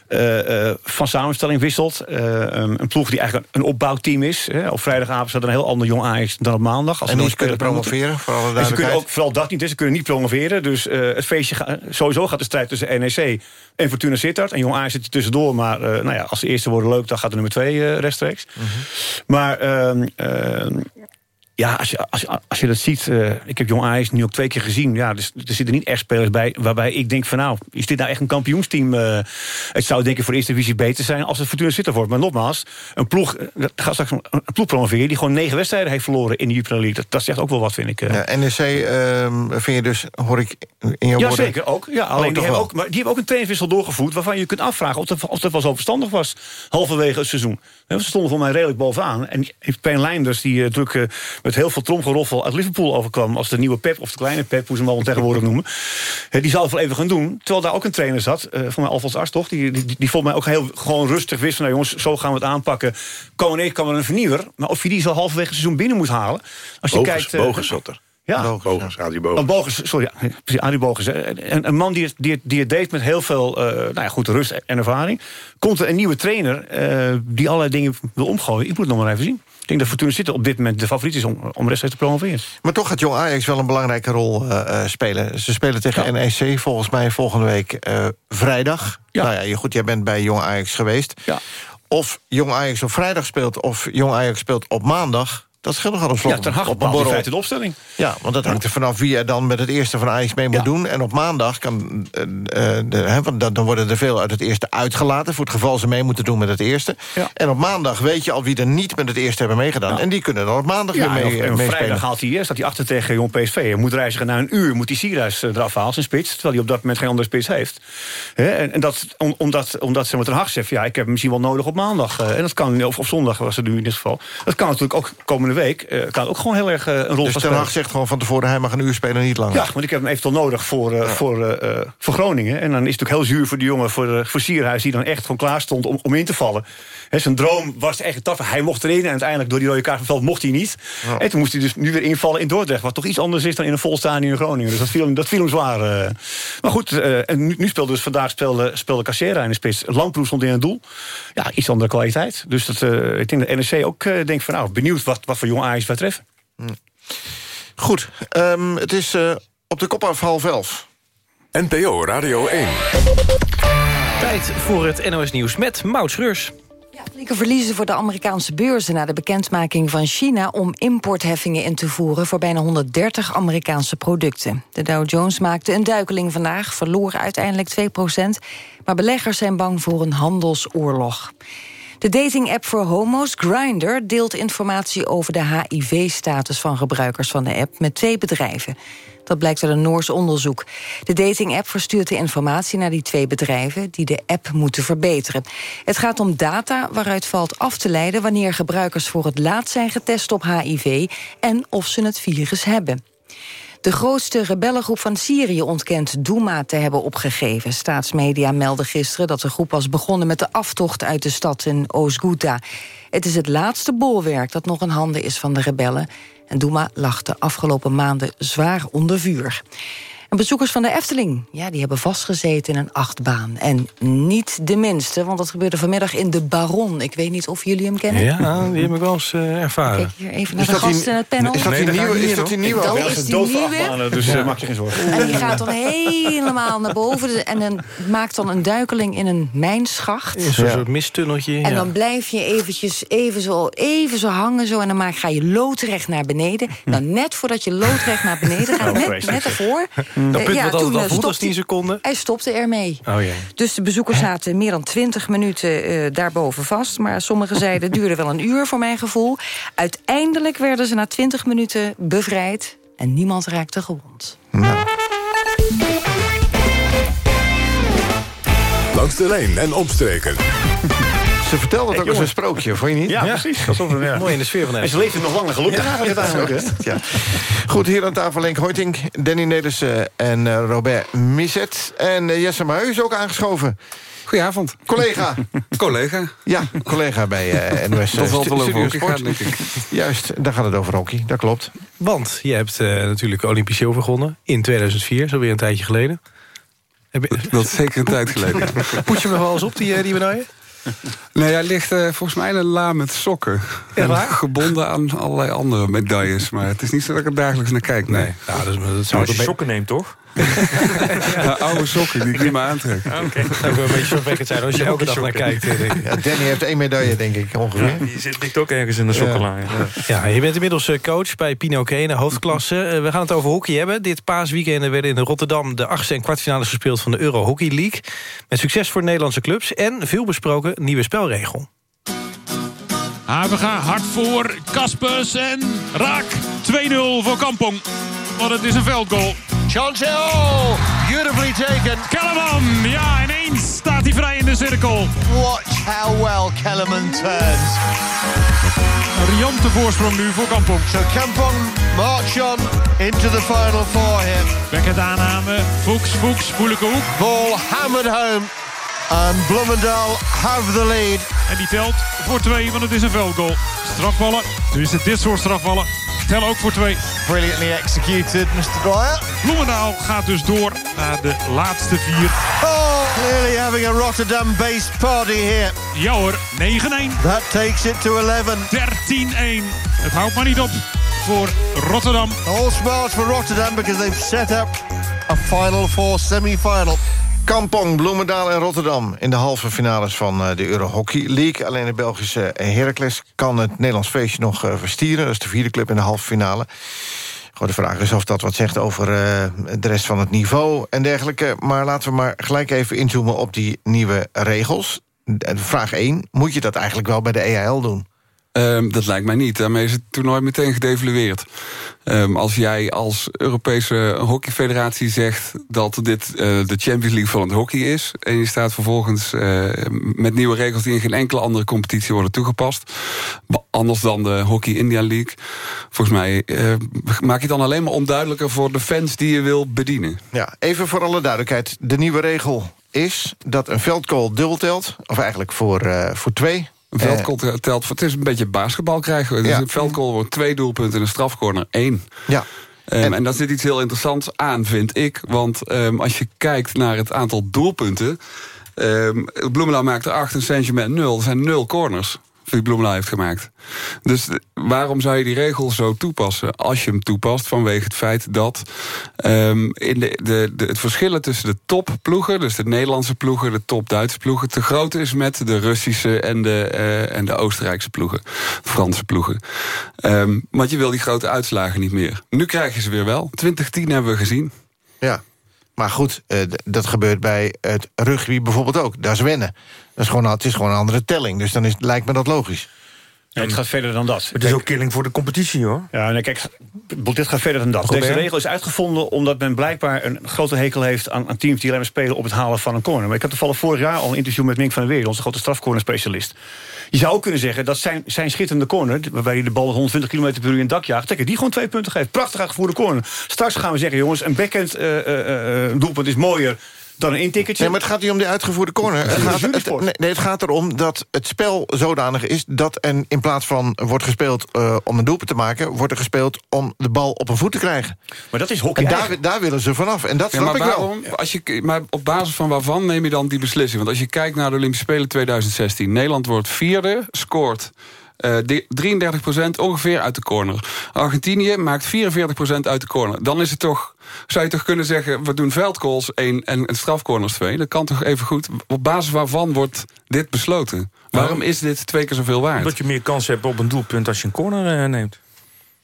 eh, eh, van samenstelling wisselt. Eh, een een ploeg die eigenlijk een opbouwteam is. Hè. Op vrijdagavond staat een heel ander Jong Ajax dan op maandag. Als En ze niet kunnen promoveren, voor alle En ze kunnen duidelijkheid. ook, vooral dat niet, ze kunnen niet promoveren. Dus het feestje ga- sowieso gaat de strijd tussen NEC en Fortuna Sittard. En Jong Ajax zit er tussendoor. Maar nou ja, als de eerste worden leuk, dan gaat de nummer twee rechtstreeks. Maar ehm, ehm, ja, als je, als, je, als je dat ziet... eh, ik heb Jong Ajax nu ook twee keer gezien. Ja, dus, er zitten niet echt spelers bij waarbij ik denk van... nou, is dit nou echt een kampioensteam? Eh, het zou denk ik voor de eerste divisie beter zijn... als het Fortuna Sittard wordt. Maar nogmaals, een ploeg, eh, dat gaat straks een, een ploeg promoveren... die gewoon negen wedstrijden heeft verloren in de Jupiler League. Dat, dat zegt ook wel wat, vind ik. Ja, NEC ehm, vind je dus, hoor ik in jouw Ja, woorden... zeker ook. Ja, alleen Oh, die, toch hebben ook, maar die hebben ook een trainingswissel doorgevoerd... waarvan je kunt afvragen of dat, of dat wel zo verstandig was... halverwege het seizoen. Ze stonden voor mij redelijk bovenaan. En Pijn Leinders, die eh, met heel veel tromgeroffel uit Liverpool overkwam... als de nieuwe Pep, of de kleine Pep, hoe ze hem al tegenwoordig noemen... hè, die zou het wel even gaan doen. Terwijl daar ook een trainer zat, eh voor mij Alfons Arts toch... die, die, die volgens mij ook heel gewoon rustig wist van... nou jongens, zo gaan we het aanpakken. Koning kan wel een vernieuwer. Maar of je die zo halverwege het seizoen binnen moet halen... als je Bogus, kijkt... eh, Bogus zat er. Ja, Bogus, Bogus. Oh, Bogus, sorry, ja, precies, Bogus. Een, een man die het, die, het, die het deed met heel veel eh, nou ja, goed, rust en ervaring. Komt er een nieuwe trainer eh, die allerlei dingen wil omgooien. Ik moet het nog maar even zien. Ik denk dat Fortuna Sittard op dit moment de favoriet is om, om rechtstreeks te promoveren. Maar toch gaat Jong Ajax wel een belangrijke rol eh, eh, spelen. Ze spelen tegen NEC volgens mij volgende week eh, vrijdag. Nou ja, je- goed, jij bent bij Jong Ajax geweest. Of Jong Ajax op vrijdag speelt of Jong Ajax speelt op maandag... dat scheelt nogal een slot. Ja, Ten Hag op een in de opstelling. Ja, want dat hangt er vanaf wie er dan met het eerste van Ajax mee moet doen. En op maandag kan, eh, eh, de, hè, want dan dan worden er veel uit het eerste uitgelaten... voor het geval ze mee moeten doen met het eerste. En op maandag weet je al wie er niet met het eerste hebben meegedaan. En die kunnen dan op maandag Ja, weer en mee, op- en op vrijdag haalt hij, eh, staat hij achter tegen Jong PSV. Hij moet reizigen na een uur, moet hij Sierhuis eraf halen, zijn spits. Terwijl hij op dat moment geen andere spits heeft. Hè, en, en dat, om, omdat, omdat ze met een Hag zegt, ja, ik heb hem misschien wel nodig op maandag. en dat kan, of op zondag was het nu in dit geval. Dat kan natuurlijk ook komende komende week uh, kan ook gewoon heel erg uh, een rol dus spelen. Ten Hag zegt gewoon van tevoren... hij mag een uur spelen, niet langer. Ja, want ik heb hem eventueel nodig voor, ja. voor, voor Groningen. En dan is het ook heel zuur voor de jongen, voor, voor Sierhuis... die dan echt gewoon klaar stond om, om in te vallen. He, zijn droom was echt taf. Hij mocht erin en uiteindelijk door die rode kaart van veld mocht hij niet. Ja. En toen moest hij dus nu weer invallen in Dordrecht... wat toch iets anders is dan in een vol stadion in Groningen. Dus dat viel, dat viel hem zwaar. Maar goed, en nu, nu speelde dus vandaag speelde, speelde Cassera in de spits. Landproef stond in het doel. Ja, iets andere kwaliteit. Dus dat, ik denk dat NEC ook denkt van... nou, benieuwd wat, wat voor jong Ajax treffen. Hm. Goed, um, het is uh, op de kop af half elf. NPO Radio 1. Tijd voor het NOS Nieuws met Maud Schreurs. Ja, flinke verliezen voor de Amerikaanse beurzen... na de bekendmaking van China om importheffingen in te voeren... voor bijna 130 Amerikaanse producten. De Dow Jones maakte een duikeling vandaag, verloor uiteindelijk 2% maar beleggers zijn bang voor een handelsoorlog. De dating-app voor homo's, Grindr, deelt informatie over de HIV-status van gebruikers van de app met twee bedrijven. Dat blijkt uit een Noors onderzoek. De dating-app verstuurt de informatie naar die twee bedrijven... die de app moeten verbeteren. Het gaat om data waaruit valt af te leiden... wanneer gebruikers voor het laatst zijn getest op HIV... en of ze het virus hebben. De grootste rebellengroep van Syrië ontkent Douma te hebben opgegeven. Staatsmedia melden gisteren dat de groep was begonnen met de aftocht uit de stad in Oost-Ghouta. Het is het laatste bolwerk dat nog in handen is van de rebellen. En Douma lag de afgelopen maanden zwaar onder vuur. En bezoekers van de Efteling, ja, die hebben vastgezeten in een achtbaan. En niet de minste, want dat gebeurde vanmiddag in de Baron. Ik weet niet of jullie hem kennen. Ja, die heb ik wel eens uh, ervaren. Kijk hier even naar is de gasten in het panel. Is dat die nieuwe? Is dat die nieuwe? Dat is die nieuwe. Dus ja. maak je geen zorgen. En die gaat dan helemaal naar boven. En dan maakt dan een duikeling in een mijnschacht. Zo'n ja. soort misttunneltje. En dan blijf je eventjes even zo, even zo hangen. Zo, en dan maak, ga je loodrecht naar beneden. Dan net voordat je loodrecht naar beneden gaat, net, net ervoor... Dat punt ja, wordt altijd al voelt als 10 seconden. Hij stopte ermee. Oh. Dus de bezoekers zaten meer dan 20 minuten uh, daarboven vast. Maar sommigen <laughs> zeiden het duurde wel een uur voor mijn gevoel. Uiteindelijk werden ze na 20 minuten bevrijd. En niemand raakte gewond. Nou. Langs de lijn en omstreken. <laughs> Ze vertelde het ook als een sprookje, vond je niet? Ja, precies. Alsof het, ja. Mooi in de sfeer van En ze leeft er nog langer gelukkig ja, eigenlijk. Ja. Goed, hier aan tafel Lenk Hoiting, Danny Nedersen en uh, Robert Miset. En uh, Jesse Mahu is ook aangeschoven. Goedenavond. Collega. collega. Ja, collega bij <laughs> uh, NOS Dat valt wel over hockey gaat, denk ik. Juist, daar gaat het over hockey, dat klopt. Want je hebt uh, natuurlijk Olympisch zilver begonnen in 2004, zo weer een tijdje geleden. Heb je... Dat is zeker een tijd geleden. <laughs> Poets je nog wel eens op, die, die medaille? <laughs> Nee, hij ligt uh, volgens mij in een la met sokken. Ja, en gebonden aan allerlei andere medailles. Maar het is niet zo dat ik er dagelijks naar kijk. Nee. nee. Nou, dat, is, dat zou als je sokken neemt, toch? <laughs> ja, oude sokken die ik niet meer aantrek. Oké, okay. dat zou wel een beetje zorgwekkend zijn als je elke dag naar kijkt. Ja, Danny heeft één medaille, denk ik, ongeveer. Ja, die zit ligt ook ergens in de sokkenla. Ja. Ja. je bent inmiddels coach bij Pinoquet in de hoofdklasse. We gaan het over hockey hebben. Dit paasweekend werden in Rotterdam de achtste en kwartfinales gespeeld van de Euro Hockey League. Met succes voor Nederlandse clubs en veel besproken nieuwe spelregel. Havenga hard voor, Kaspers en raak. 2-0 voor Kampong. Want het is een veldgoal. Chance, oh, beautifully taken. Kellerman, ja, ineens staat hij vrij in de cirkel. Watch how well Kellerman turns. Een riante voorsprong nu voor Kampong. So Kampong march on into the final four here. Beckett aanname, Fuchs, Fuchs, moeilijke hoek. Ball hammered home. And Bloemendaal have the lead. En die telt voor twee, want het is een veldgoal. Strafballen, nu is het dit soort strafballen. Tellen ook voor twee. Brilliantly executed, Mr. Dwyer. Bloemendaal gaat dus door naar de laatste vier. Oh, clearly having a Rotterdam-based party here. Ja hoor, 9-1. That takes it to 11. 13-1. Het houdt maar niet op voor Rotterdam. All smart for Rotterdam because they've set up a Final Four semi-final. Kampong, Bloemendaal en Rotterdam in de halve finales van de Euro Hockey League. Alleen de Belgische Heracles kan het Nederlands feestje nog verstieren. Dat is de vierde club in de halve finale. De vraag is of dat wat zegt over de rest van het niveau en dergelijke. Maar laten we maar gelijk even inzoomen op die nieuwe regels. Vraag 1, moet je dat eigenlijk wel bij de EAL doen? Um, dat lijkt mij niet. Daarmee is het toernooi meteen gedevalueerd. Um, als jij als Europese hockeyfederatie zegt... dat dit uh, de Champions League van het hockey is... en je staat vervolgens uh, met nieuwe regels... die in geen enkele andere competitie worden toegepast... anders dan de Hockey India League. Volgens mij eh, maak je het dan alleen maar onduidelijker... voor de fans die je wil bedienen. Ja, even voor alle duidelijkheid. De nieuwe regel is dat een veldgoal dubbel telt. Of eigenlijk voor, eh, voor twee. Een veldgoal telt voor... Het is een beetje basketbal krijgen we. Dus Ja. een veldgoal wordt twee doelpunten en een strafcorner één. Ja. Ehm, en, daar zit iets heel interessants aan, vind ik. Want ehm, als je kijkt naar het aantal doelpunten... Um, Bloemendaal maakt er 8 en Saint-Germain 0. Er zijn nul corners die Bloemendaal heeft gemaakt. Dus waarom zou je die regel zo toepassen? Als je hem toepast vanwege het feit dat... ehm, in de, de, het verschillen tussen de topploegen... dus de Nederlandse ploegen, de top-Duitse ploegen... te groot is met de Russische en de, eh, en de Oostenrijkse ploegen. Franse ploegen. Ehm, want je wil die grote uitslagen niet meer. Nu krijg je ze weer wel. 2010 hebben we gezien. Ja, maar goed, eh, dat gebeurt bij het rugby bijvoorbeeld ook. Dat is wennen. Dat is gewoon, het is gewoon een andere telling, dus dan is, lijkt me dat logisch. Ja, het gaat verder dan dat. Het is ook killing voor de competitie, hoor. Ja, nee, kijk, dit gaat verder dan dat. Robert? Deze regel is uitgevonden omdat men blijkbaar een grote hekel heeft... aan, aan teams die alleen maar spelen op het halen van een corner. Maar ik had toevallig vorig jaar al een interview met Mink van der Weer... onze grote strafcornerspecialist. Je zou ook kunnen zeggen dat zijn, zijn schitterende corner... waarbij hij de bal 120 km per uur in het dak jaagt... dat die gewoon twee punten geeft. Prachtig uitgevoerde corner. Straks gaan we zeggen, jongens, een backhand eh, eh, doelpunt is mooier... dan een intikkertje. Nee, maar het gaat niet om die uitgevoerde corner. Het gaat, het, nee, het gaat erom dat het spel zodanig is... dat en in plaats van wordt gespeeld eh, om een doelpunt te maken... wordt er gespeeld om de bal op een voet te krijgen. Maar dat is hockey En daar, daar willen ze vanaf. En dat Ja, snap maar, ik wel. waarom, als je, maar op basis van waarvan neem je dan die beslissing? Want als je kijkt naar de Olympische Spelen 2016... Nederland wordt vierde, scoort 33% ongeveer uit de corner. Argentinië maakt 44% uit de corner. Dan is het toch, zou je toch kunnen zeggen... we doen veldgoals 1 en, en strafcorners 2. Dat kan toch even goed. Op basis waarvan wordt dit besloten? Waarom is dit twee keer zoveel waard? Dat je meer kans hebt op een doelpunt als je een corner eh, neemt.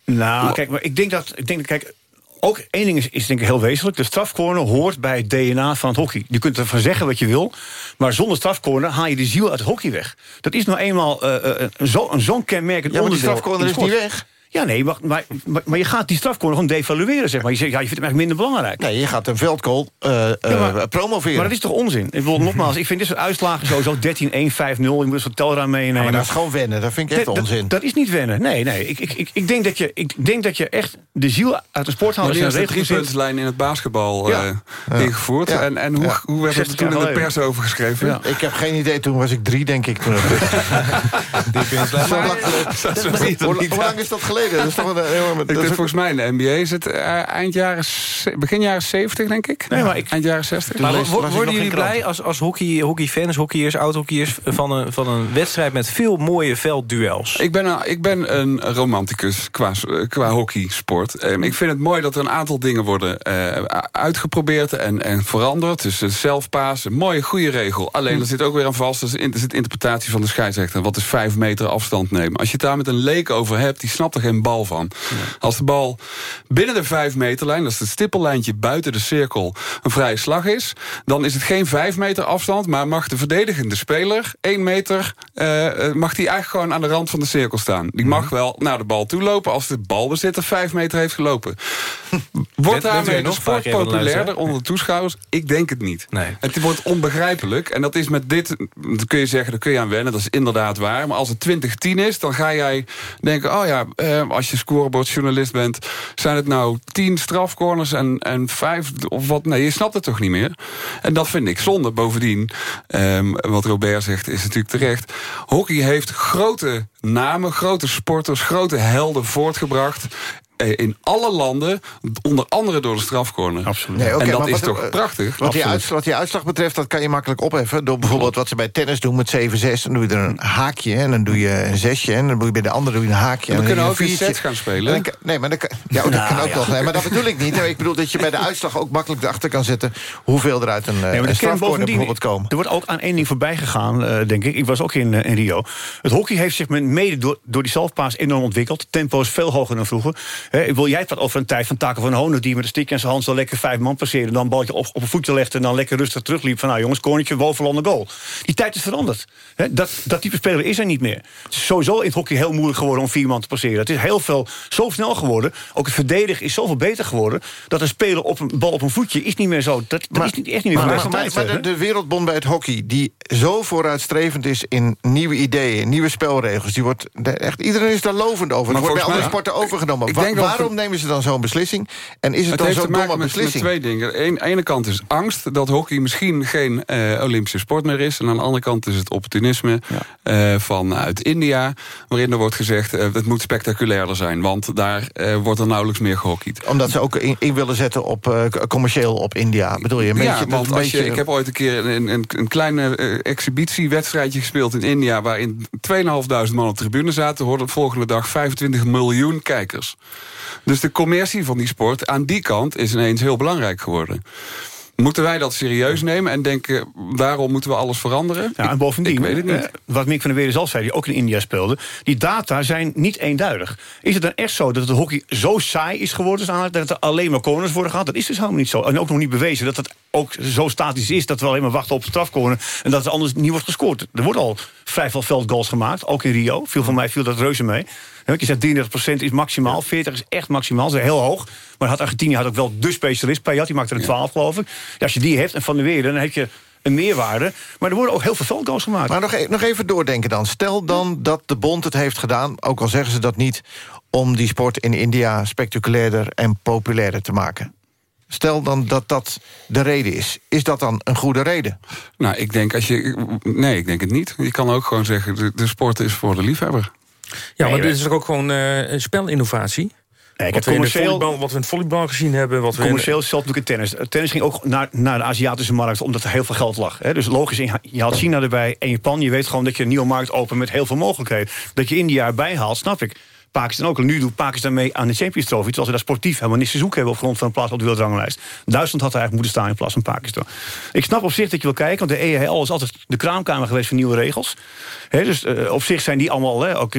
Nou, kijk, maar ik denk dat... Ik denk, dat- kijk, ook één ding is, is denk ik heel wezenlijk. De strafcorner hoort bij het DNA van het hockey. Je kunt ervan zeggen wat je wil. Maar zonder strafcorner haal je de ziel uit het hockey weg. Dat is nou eenmaal eh, eh, zo- een zo'n kenmerkend Ja, onderdeel strafcorner in de is niet weg. Ja, nee, maar, maar, maar, maar je gaat die strafcorner gewoon devalueren, zeg maar. Je, zegt, ja, je vindt hem eigenlijk minder belangrijk. Nee, je gaat een veldgoal eh, eh, maar- promoveren. Maar dat is toch onzin? Ik bedoel, nogmaals, ik vind dit soort uitslagen sowieso <laughs> 13-1, 5-0. Je moet een soort telraam meenemen. Ja, maar dat is gewoon wennen. Dat vind ik echt dat- onzin. Dat, is niet wennen. Nee, nee. Ik, ik, ik, ik, denk dat je, ik denk dat je echt de ziel uit de sport haalt. Is de verzint. driepuntslijn in het basketbal Ja. eh, ingevoerd? Ja. En, en hoe, Ja. hoe werd er 60 toen in de pers over geschreven? Ja. Ik heb geen idee, toen was ik drie, denk ik. Toen <laughs> hoe <laughs> lang is dat geleden? Dat is toch een enorme... Ik denk, volgens mij in de NBA is het eh, eind jaren, begin jaren 70, denk ik. Nee, maar ik- Eind jaren 60. Maar worden jullie blij als, als hockey, hockeyfans, hockeyers, oud-hockeyers... Van een, van een wedstrijd met veel mooie veldduels? Ik ben, een- ik ben een romanticus qua, qua hockeysport. Ehm, ik vind het mooi dat er een aantal dingen worden eh, uitgeprobeerd en, en veranderd. Dus het zelfpaas, een mooie, goede regel. Alleen, er zit ook weer aan vast, er zit er zit interpretatie van de scheidsrechter. Wat is vijf meter afstand nemen? Als je het daar met een leek over hebt, die snapt er geen bal van. Als de bal binnen de vijf meterlijn, dat is het stippellijntje buiten de cirkel, een vrije slag is, dan is het geen vijf meter afstand, maar mag de verdedigende speler één meter, eh, eh, mag die eigenlijk gewoon aan de rand van de cirkel staan. Die mag wel naar de bal toe lopen als de balbezitter vijf meter heeft gelopen. Wordt daarmee de nog sport populairder onder de toeschouwers? Ik denk het niet. Nee. Het wordt onbegrijpelijk. En dat is met dit, dan kun je zeggen, daar kun je aan wennen. Dat is inderdaad waar. Maar als het 2010 is, dan ga jij denken... oh ja, eh, als je scorebordjournalist bent... zijn het nou 10 strafcorners en, en 5 of wat? Nee, je snapt het toch niet meer? En dat vind ik zonde. Bovendien, ehm, wat Robert zegt, is natuurlijk terecht. Hockey heeft grote namen, grote sporters, grote helden voortgebracht... eh, in alle landen, onder andere door de strafcorner. Absoluut. Nee, oké, en dat is toch eh, prachtig? Wat die, uitslag, wat die uitslag betreft, dat kan je makkelijk opheffen... door bijvoorbeeld wat ze bij tennis doen met 7-6. Dan doe je er een haakje en dan doe je een zesje... en dan doe je bij de andere doe je een haakje. We en dan kunnen ook in sets gaan spelen. Dan nee, maar dat kan, ja, oh, dat Nou, kan ook ja. nog. Nee, maar dat bedoel ik niet. Nee, Ik bedoel dat je bij de uitslag ook makkelijk erachter kan zetten... hoeveel er uit een, eh, Nee, een kern strafcorner bijvoorbeeld komen. er wordt ook aan één ding voorbij gegaan, eh, denk ik. Ik was ook in, eh, in Rio. Het hockey heeft zich met- mede door, door die zelfpaas enorm ontwikkeld. Tempo is veel hoger dan vroeger. Wil, jij praat over een tijd van Taken van Honen... die met een stick in zijn hand zo lekker vijf man passeerde... dan een balletje op, op een voetje legde en dan lekker rustig terugliep... van nou jongens, kornetje, wovel on goal. Die tijd is veranderd. Hè, dat, dat type speler is er niet meer. Het is sowieso in het hockey heel moeilijk geworden om vier man te passeren. Het is heel veel, zo snel geworden. Ook het verdedigen is zoveel beter geworden... dat een speler op een bal op een voetje is niet meer zo. Dat, dat is niet, echt niet meer Maar, van maar, deze maar tijd, de, de Wereldbond bij het hockey... die zo vooruitstrevend is in nieuwe ideeën, nieuwe spelregels... Die wordt, de- echt, iedereen is daar lovend over. Maar Het wordt bij andere mij- sporten overgenomen. Waarom het- nemen ze dan zo'n beslissing? En is het, Het dan heeft zo'n domme met, met beslissing? twee dingen. Aan de ene kant is angst dat hockey misschien geen eh, Olympische sport meer is. En aan de andere kant is het opportunisme eh, vanuit India... waarin er wordt gezegd, eh, het moet spectaculairder zijn... want daar wordt er nauwelijks meer gehockeyd. Omdat ze ook in, in willen zetten op commercieel op India. Bedoel je? Een ja, beetje, dat want een als beetje, je, ik heb ooit een keer een, een, een kleine exhibitiewedstrijdje gespeeld in India... waarin 2.500 man op de tribune zaten... hoorde de volgende dag 25 miljoen kijkers. Dus de commercie van die sport aan die kant is ineens heel belangrijk geworden. Moeten wij dat serieus nemen en denken... daarom moeten we alles veranderen? Ja, en bovendien, ik weet het niet. eh, wat Mick van der Weerde zelf zei, die ook in India speelde... die data zijn niet eenduidig. Is het dan echt zo dat het hockey zo saai is geworden... dat er alleen maar corners worden gehad? Dat is dus helemaal niet zo. En ook nog niet bewezen dat het ook zo statisch is... dat we alleen maar wachten op strafcorner... en dat er anders niet wordt gescoord. Er worden al vrij veel veldgoals gemaakt, ook in Rio. Viel van mij viel dat reuze mee. Wat je zegt 33% is maximaal, 40 is echt maximaal. Dat is heel hoog. Maar had Argentinië had ook wel de specialist. Payat, die maakte er 12, geloof ik. Ja, als je die hebt en Van der Weerde, dan heb je een meerwaarde. Maar er worden ook heel veel veldgoals gemaakt. Maar nog, e- nog even doordenken dan. Stel dan dat de bond het heeft gedaan, ook al zeggen ze dat niet... om die sport in India spectaculairder en populairder te maken. Stel dan dat dat de reden is. Is dat dan een goede reden? Nou, ik denk als je... Nee, ik denk het niet. Je kan ook gewoon zeggen, de, de sport is voor de liefhebber. Ja, maar dit is toch ook gewoon eh, een spelinnovatie? Nee, wat, we volleybal, wat we in het volleybal gezien hebben. Wat Commercieel hetzelfde ook in tennis. Tennis ging ook naar, naar de Aziatische markt, omdat er heel veel geld lag. Hè. Dus logisch, je haalt China erbij en Japan. Je weet gewoon dat je een nieuwe markt opent met heel veel mogelijkheden. Dat je India erbij haalt, snap ik. Pakistan ook. Nu doet Pakistan mee aan de Champions Trophy... terwijl ze daar sportief helemaal niks te zoeken hebben... op grond van een plaats op de wereldranglijst. Duitsland had er eigenlijk moeten staan in plaats van Pakistan. Ik snap op zich dat je wil kijken... want de EHL is altijd de kraamkamer geweest voor nieuwe regels. Dus eh, op zich zijn die allemaal... Ook,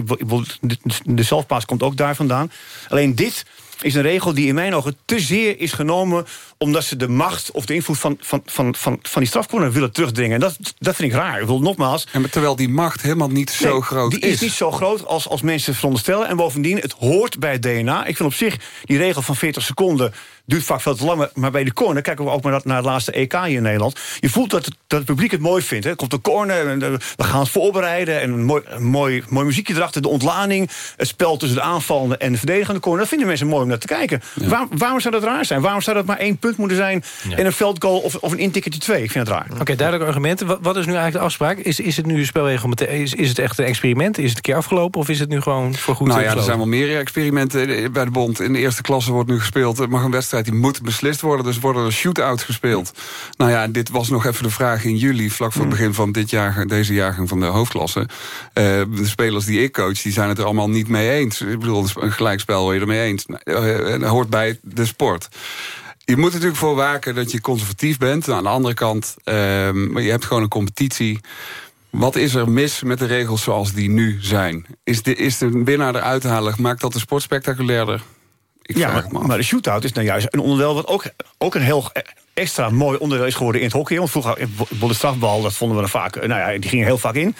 de, de zelfpaas komt ook daar vandaan. Alleen dit is een regel die in mijn ogen te zeer is genomen... omdat ze de macht of de invloed van, van, van, van, van die strafcorner willen terugdringen. En dat, dat vind ik raar. Ik wil nogmaals... En terwijl die macht helemaal niet zo Nee, groot die is. is niet zo groot als, als mensen veronderstellen. En bovendien, het hoort bij het DNA. Ik vind op zich die regel van 40 seconden... duurt vaak veel te lang. maar- Maar bij de corner, kijken we ook maar naar het laatste EK hier in Nederland... je voelt dat het, dat het publiek het mooi vindt. Hè. Er komt de corner, en, eh, we gaan het voorbereiden... en een mooi, mooi, mooi muziekje erachter, de ontlading... het spel tussen de aanvallende en de verdedigende corner... dat vinden mensen mooi om naar te kijken. Waar, waarom zou dat raar zijn? Waarom zou dat maar één punt moeten zijn... en een veldgoal of, of een intikketje twee? Ik vind het raar. Oké, duidelijk argumenten. Wat, wat is nu eigenlijk de afspraak? Is, is het nu een spelregel? Met, is, is het echt een experiment? Is het een keer afgelopen? Of is het nu gewoon voor goed Nou ja, er zijn wel meer experimenten bij de bond. In de eerste klasse wordt nu gespeeld. Er mag een wedstrijd die moet beslist worden. Dus worden er shootouts gespeeld. Nou ja, dit was nog even de vraag in juli... vlak voor het begin van dit jaar, deze jaargang van de hoofdklasse. Eh, de spelers die ik coach, die zijn het er allemaal niet mee eens. Ik bedoel, een gelijkspel word je ermee eens. Nou, eh, Dat hoort bij de sport. Je moet er natuurlijk voor waken dat je conservatief bent. Nou, aan de andere kant, ehm, maar je hebt gewoon een competitie... Wat is er mis met de regels zoals die nu zijn? Is de, is de winnaar eruit te halen? Maakt dat de sport spectaculairder? Ik ja, vraag maar, maar de shootout is nou juist een onderdeel... wat ook, ook een heel extra mooi onderdeel is geworden in het hockey. Want vroeger, bijvoorbeeld de strafbal, dat vonden we er vaak... Nou ja, die gingen heel vaak in.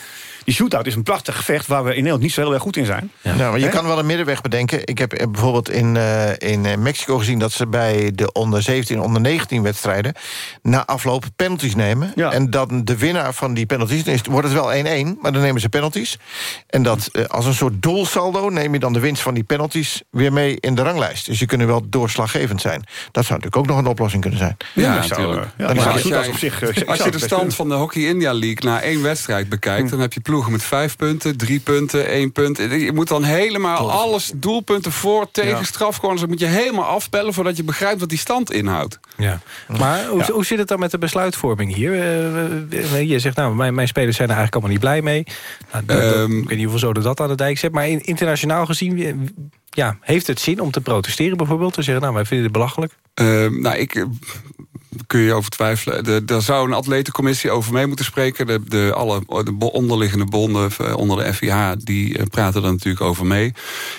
Die shootout is een prachtig gevecht... waar we in Nederland niet zo heel erg goed in zijn. Ja, maar je kan wel een middenweg bedenken. Ik heb eh, bijvoorbeeld in, eh, in eh, Mexico gezien... dat ze bij de onder 17 onder 19 wedstrijden... na afloop penalties nemen. En dan de winnaar van die penalties... dan is, wordt het wel 1-1, maar dan nemen ze penalties. En dat als een soort doelsaldo... neem je dan de winst van die penalties weer mee in de ranglijst. Dus je kunnen wel doorslaggevend zijn. Dat zou natuurlijk ook nog een oplossing kunnen zijn. Ja, dat zou, natuurlijk. ja, als als je als de stand van de Hockey India League... na één wedstrijd bekijkt... dan heb je ploegen met vijf punten, drie punten, één punt. Je moet dan helemaal alles, doelpunten voor, tegen, Ja. strafcorners... dat moet je helemaal afpellen voordat je begrijpt wat die stand inhoudt. Ja. Maar hoe, hoe zit het dan met de besluitvorming hier? Eh, eh, je zegt, nou, mijn, mijn spelers zijn er eigenlijk allemaal niet blij mee. Nou, dat- Ehm. ik weet niet hoeveel zoden dat aan de dijk zet. Maar in- internationaal gezien, eh, ja, heeft het zin om te protesteren bijvoorbeeld? Te zeggen, nou, wij vinden het belachelijk. Eh, nou, ik, eh, kun je over twijfelen. Daar zou een atletencommissie over mee moeten spreken. De, de, alle de onderliggende bonden eh, onder de FIH... die eh, praten er natuurlijk over mee.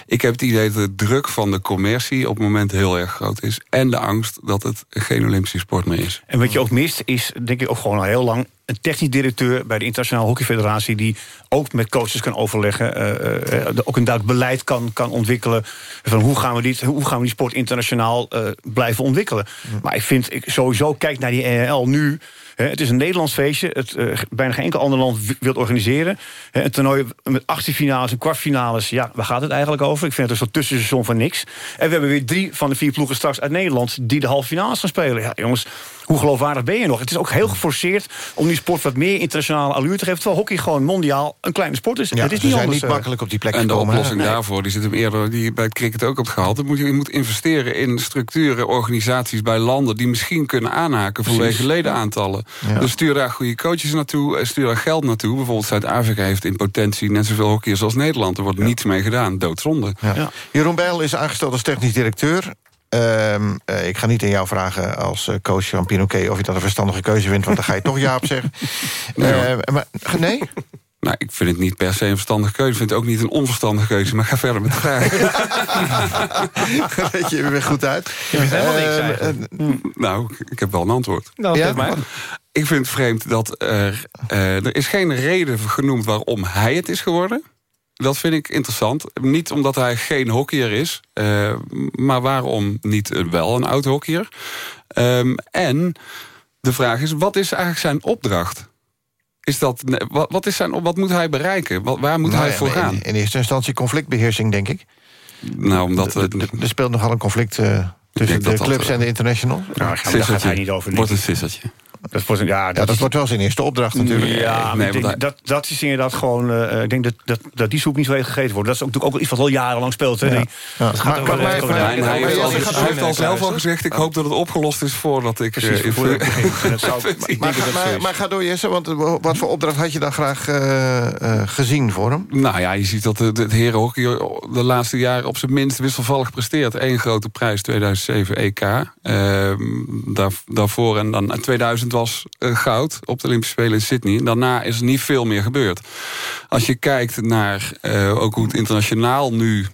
Ik heb het idee dat de druk van de commercie... op het moment heel erg groot is. En de angst dat het geen Olympische sport meer is. En wat je ook mist is, denk ik ook gewoon al heel lang een technisch directeur bij de Internationale Hockeyfederatie... die ook met coaches kan overleggen, uh, uh, ook een duidelijk beleid kan, kan ontwikkelen... van hoe gaan we, dit, hoe gaan we die sport internationaal uh, blijven ontwikkelen. Maar ik vind, ik sowieso, kijk naar die ENL nu... Het is een Nederlands feestje. Het uh, bijna geen enkel ander land wil organiseren. Een toernooi met finales en kwartfinales. Ja, waar gaat het eigenlijk over? Ik vind het een soort tussenseizoen van niks. En we hebben weer drie van de vier ploegen straks uit Nederland... die de halve finales gaan spelen. Ja, jongens, hoe geloofwaardig ben je nog? Het is ook heel geforceerd om die sport wat meer internationale allure te geven... terwijl hockey gewoon mondiaal een kleine sport is. Ja, het is niet niet zijn anders, niet eh. makkelijk op die plek En de gekomen. oplossing daarvoor, die zit hem eerder die bij het cricket ook op het gehaald. moet je, je moet investeren in structuren, organisaties bij landen... die misschien kunnen aanhaken vanwege ledenaantallen. Ja. Dus stuur daar goede coaches naartoe, eh, stuur daar geld naartoe. Bijvoorbeeld Zuid-Afrika heeft in potentie net zoveel hockeyers als Nederland. Er wordt niets mee gedaan, doodzonde. Ja. Jeroen Bijl is aangesteld als technisch directeur. Ehm, eh, ik ga niet aan jou vragen als eh, coach van Pinoquet... of je dat een verstandige keuze vindt, want dan ga je toch ja op zeggen. <laughs> Eh, maar, nee? Nou, ik vind het niet per se een verstandige keuze. Ik vind het ook niet een onverstandige keuze. Maar ga verder met de vraag. <laughs> Weet je weer goed uit. Je helemaal niks Ehm, eigenlijk. eh, Nou, ik heb wel een antwoord. Nou, maar. Ik vind het vreemd dat er... eh, er is geen reden genoemd waarom hij het is geworden. Dat vind ik interessant. Niet omdat hij geen hockeyer is. eh, maar waarom niet eh, wel een oud hockeyer? Ehm, en de vraag is, wat is eigenlijk zijn opdracht? Is dat, wat, wat, is zijn, wat moet hij bereiken? Wat, waar moet Nou hij ja, voor in- gaan? In, eerste instantie conflictbeheersing, denk ik. Nou, omdat... Er- speelt nogal een conflict eh, tussen de clubs en de international. Nou, daar gaat- hij niet over. Wordt een vissertje. Dat wordt, ja, Ja, dat is- wordt wel zijn eerste opdracht natuurlijk. Ja, Nee, denk, dat, dat is inderdaad gewoon... eh, ik denk dat, dat, dat die soep niet zo heet gegeten wordt. Dat is ook, natuurlijk ook iets wat al jarenlang speelt. Hè? Ja. Die- Ja. dat gaat Maar- over- hij heeft al, hij heeft zelf al gezegd... ik hoop dat het opgelost is voordat ik... Precies, eh, voordat ik begin. En dat zou- <laughs> Maar, ga door, Jesse, want eh, wat voor opdracht had je dan graag eh, eh, gezien voor hem? Nou ja, je ziet dat de, de, het herenhockey de laatste jaren op zijn minst wisselvallig presteert. Eén grote prijs, 2007 EK. Ehm, daar, daarvoor en dan 2000 was eh, goud op de Olympische Spelen in Sydney. Daarna is er niet veel meer gebeurd. Als je kijkt naar eh, ook hoe het internationaal nu...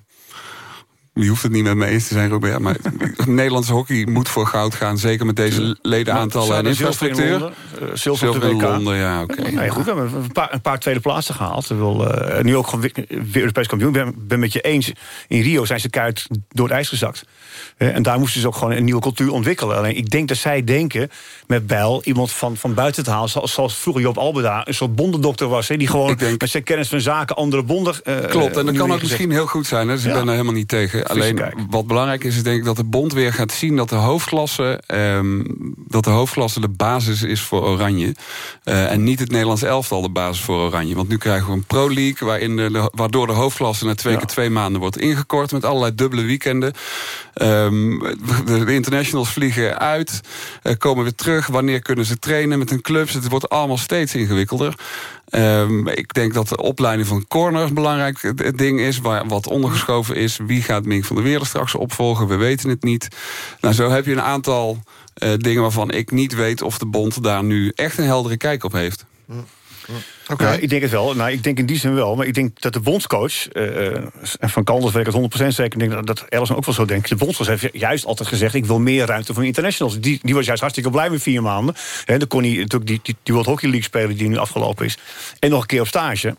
Je hoeft het niet met me eens te zijn, Robert. Maar <laughs> Nederlandse hockey moet voor goud gaan. Zeker met deze ledenaantallen en Maar zilver in infrastructuur. Eh, in. Londen, ja, oké. Nee, goed, we hebben een paar, een paar tweede plaatsen gehaald. We wil, eh, nu ook gewoon weer, Europees kampioen. Ik ben, ben met je eens. In Rio zijn ze kuit door het ijs gezakt. Eh, en daar moesten ze ook gewoon een nieuwe cultuur ontwikkelen. Alleen ik denk dat zij denken met Bijl iemand van, van buiten te halen. Zoals, zoals vroeger Joop Albeda een soort bondendokter was. Hè, die gewoon met zijn kennis van zaken andere bonden. Klopt, en dat kan ook misschien heel goed zijn. Hè? Dus ik ben daar helemaal niet tegen. Alleen wat belangrijk is, is denk ik dat de bond weer gaat zien... dat de hoofdklasse, ehm, dat de, hoofdklasse de basis is voor Oranje. Eh, en niet het Nederlands elftal de basis voor Oranje. Want nu krijgen we een pro-league... Waarin de, de- waardoor de hoofdklasse na twee keer twee maanden wordt ingekort... met allerlei dubbele weekenden. Ehm, de, de internationals vliegen uit, eh, komen weer terug. Wanneer kunnen ze trainen met hun clubs? Het wordt allemaal steeds ingewikkelder. Ehm, ik denk dat de opleiding van corner een belangrijk ding is... Wat ondergeschoven is. Wie gaat Mink van der Weerden straks opvolgen? We weten het niet. Nou, zo heb je een aantal eh, dingen waarvan ik niet weet... of de bond daar nu echt een heldere kijk op heeft. Ja, ik denk het wel. Nou, ik denk in die zin wel. Maar ik denk dat de bondscoach... en van Kalders weet ik het 100% zeker... ik denk dat, dat Ellison ook wel zo denkt. De bondscoach heeft juist altijd gezegd... ik wil meer ruimte voor internationals. Die, die was juist hartstikke blij met vier maanden. He, dan kon hij natuurlijk die, die, die World Hockey League spelen... die nu afgelopen is. En nog een keer op stage.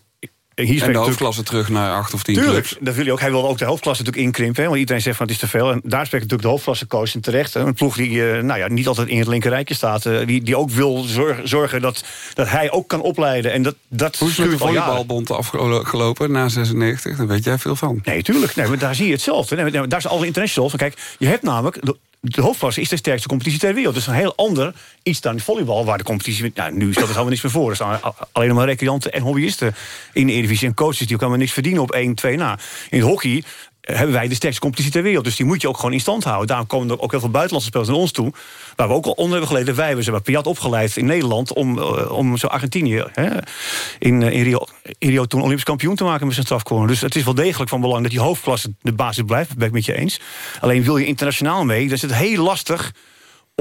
En de hoofdklasse terug naar acht of tien Tuurlijk, clubs. dat wil ook. Hij wil ook de hoofdklasse natuurlijk inkrimpen. Hè, want iedereen zegt van het is te veel. En daar spreekt natuurlijk de hoofdklassecoach en terecht. Hè, een ploeg die eh, nou ja, niet altijd in het linkerrijtje staat. eh, die, die ook wil zorgen, zorgen dat, dat hij ook kan opleiden. En dat, dat Hoe is het de volleybalbond afgelopen na 96? Daar weet jij veel van. Nee, tuurlijk. Nee, maar daar zie je hetzelfde. Nee, maar daar zijn alle internationals. Kijk, je hebt namelijk... De, de hoofdklasse is de sterkste competitie ter wereld. Dus een heel ander iets dan volleybal, waar de competitie... Nou, nu stelt het helemaal niks meer voor. Er staan alleen maar recreanten en hobbyisten in de Eredivisie... en coaches die ook helemaal niks verdienen op 1, 2 na. In het hockey hebben wij de sterkste competitie ter wereld. Dus die moet je ook gewoon in stand houden. Daarom komen er ook heel veel buitenlandse spelers naar ons toe... waar we ook al onder hebben geleden. Wij hebben ze bij Piat opgeleid in Nederland... om, eh, om zo Argentinië hè, in, eh, in, Rio, Rio toen Olympisch kampioen te maken met zijn strafcorner. Dus het is wel degelijk van belang dat die hoofdklasse de basis blijft. Dat ben ik met je eens. Alleen wil je internationaal mee, dan is het heel lastig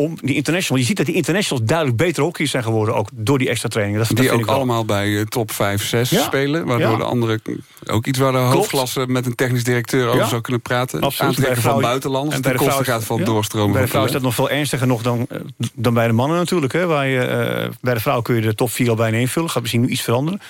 om die internationals. Je ziet dat die internationals duidelijk beter hockeyers zijn geworden... ook door die extra trainingen. Dat, die dat vind ook ik allemaal bij eh, top 5, 6 Ja. spelen. Waardoor Ja. de andere ook iets waar de hoofdklasse met een technisch directeur over Ja. zou kunnen praten. Absoluut. Aantrekken de van vrouw- buitenlanders. en de koste vrouw- gaat van doorstromen Bij de vrouw is dat nog veel ernstiger nog dan, eh, dan bij de mannen natuurlijk. Hè, waar je, eh, bij de vrouw kun je de top 4 al bijna invullen. Gaat misschien nu iets veranderen.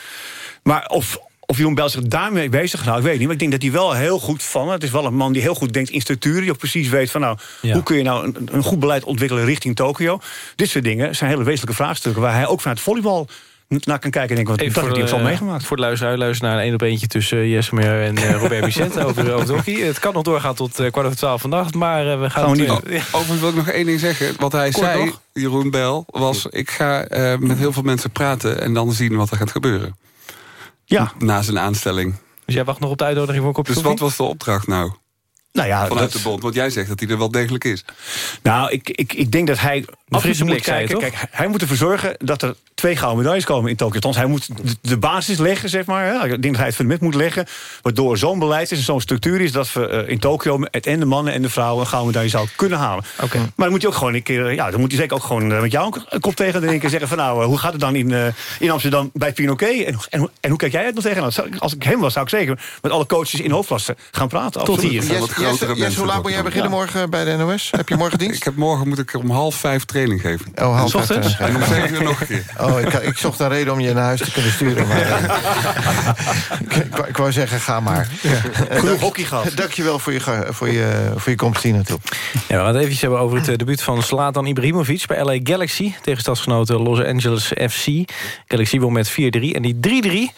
Maar of, of Jeroen Bel zich daarmee bezig gaat, nou, ik weet niet. Maar ik denk dat hij wel heel goed van... Het is wel een man die heel goed denkt in structuren. Die ook precies weet van nou, Ja. hoe kun je nou een, een goed beleid ontwikkelen richting Tokio. Dit soort dingen zijn hele wezenlijke vraagstukken... waar hij ook vanuit volleybal naar kan kijken en denken... wat Even dat heeft hij ook zo meegemaakt. voor de luisteraar, luister naar een één op eentje tussen Jesmer en uh, Robert <laughs> Vicente over, over het hockey. Het kan nog doorgaan tot uh, kwart over twaalf vannacht, maar uh, we gaan... Gaan we het, niet uh, <laughs> Overigens wil ik nog één ding zeggen. Wat hij Kort zei, nog? Jeroen Bel, was... ik ga uh, met heel veel mensen praten en dan zien wat er gaat gebeuren. Ja. Na zijn aanstelling. Dus jij wacht nog op de uitnodiging voor een kopje Dus koffie? wat was de opdracht nou? Nou ja, Vanuit dat- de bond, want jij zegt dat hij er wel degelijk is. Nou, ik, ik, ik denk dat hij frisse moet je, kijken. toch? Kijk, hij moet ervoor zorgen dat er twee gouden medailles komen in Tokio. Althans, hij moet de, de basis leggen, zeg maar. Ja. Ik denk dat hij het fundament moet leggen. Waardoor zo'n beleid is en zo'n structuur is... dat we uh, in Tokio het en de mannen en de vrouwen... een gouden medaille zou kunnen halen. Okay. Maar dan moet hij ook gewoon een keer... Ja, dan moet hij zeker ook gewoon uh, met jou een kop tegen de en zeggen van... nou, uh, hoe gaat het dan in, in Amsterdam bij Pinoquet? En, en, en hoe kijk jij het nog tegen? Nou, als ik hem was, zou ik zeker met alle coaches in hoofdklasse gaan praten. Tot hier. Yes, Yes, hoe laat moet jij beginnen ja. morgen bij de NOS? Heb je morgen dienst? <laughs> Ik heb morgen moet ik om half vijf training geven. Oh, half vijf Ochtends? En om zeven uur nog een keer. <laughs> Oh, ik, ik zocht een reden om je naar huis te kunnen sturen. Maar, <laughs> ik, ik, ik, wou zeggen, ga maar. Ja. Genoeg hockey gehad. Dankjewel voor je, voor je, voor je komst hier naartoe. Ja, we gaan het even hebben over het debuut van Zlatan Ibrahimovic... bij LA Galaxy tegen stadsgenoten Los Angeles FC. Galaxy won met 4-3 en die 3-3...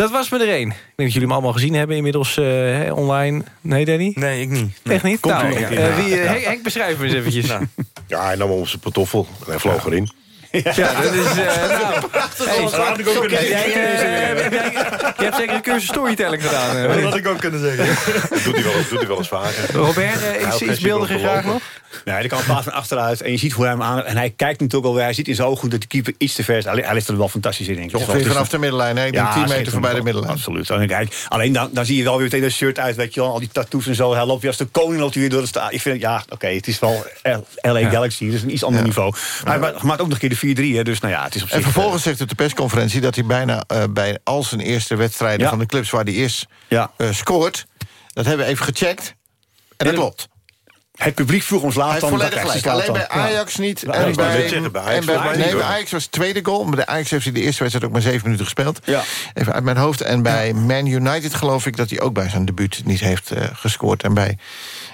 Dat was me er één. Ik denk dat jullie hem allemaal gezien hebben inmiddels uh, online. Nee, Danny? Nee, ik niet. Nee. Echt niet? Komt nou, uh, ja. wie, uh, Henk, Henk, beschrijf me eens eventjes. Nou. Ja, hij nam op zijn pantoffel en hij vloog ja. erin. Ja, dat is... Uh, nou, hey, dat had ik ook kunnen zeggen. <laughs> Je hebt zeker een cursus storytelling gedaan. Uh, dat had ik ook kunnen zeggen. <laughs> dat doet hij wel, doet hij wel eens vaker. Robert, uh, iets, iets beeldiger graag nog? Nee, die kan paas van achteruit. En je ziet hoe hij hem aan... En hij kijkt natuurlijk alweer. Hij ziet in zijn ogen goed dat de keeper iets te ver is. Hij, hij ligt er wel fantastisch in, denk ik. Ongeveer vanaf de middenlijn, hè? Ik Ja, 10 meter voorbij de middenlijn. Absoluut. Alleen dan, dan zie je wel weer meteen dat shirt uit, weet je wel. Al die tattoos en zo. Hij loopt weer als de koning loopt hij weer door de stad. Ik vind, ja, oké, okay, het is wel LA Galaxy. Dus een iets ander niveau. Maar hij maakt ook nog een keer de 4-3, hè. Dus nou ja, het is op zich... En vervolgens zegt op de persconferentie dat hij bijna uh, bij al zijn eerste wedstrijden... Van de clubs waar hij is, ja. uh, scoort. Dat hebben we even gecheckt. En dat klopt. Het publiek vroeg ons later dan... volledig gelijk. Alleen bij Ajax ja. niet. En bij, zeggen, bij Ajax, en bij, nee, bij Ajax was het tweede goal. Maar de Ajax heeft hij de eerste wedstrijd ook maar zeven minuten gespeeld. Ja. Even uit mijn hoofd. En bij ja. Man United geloof ik dat hij ook bij zijn debuut niet heeft uh, gescoord. En bij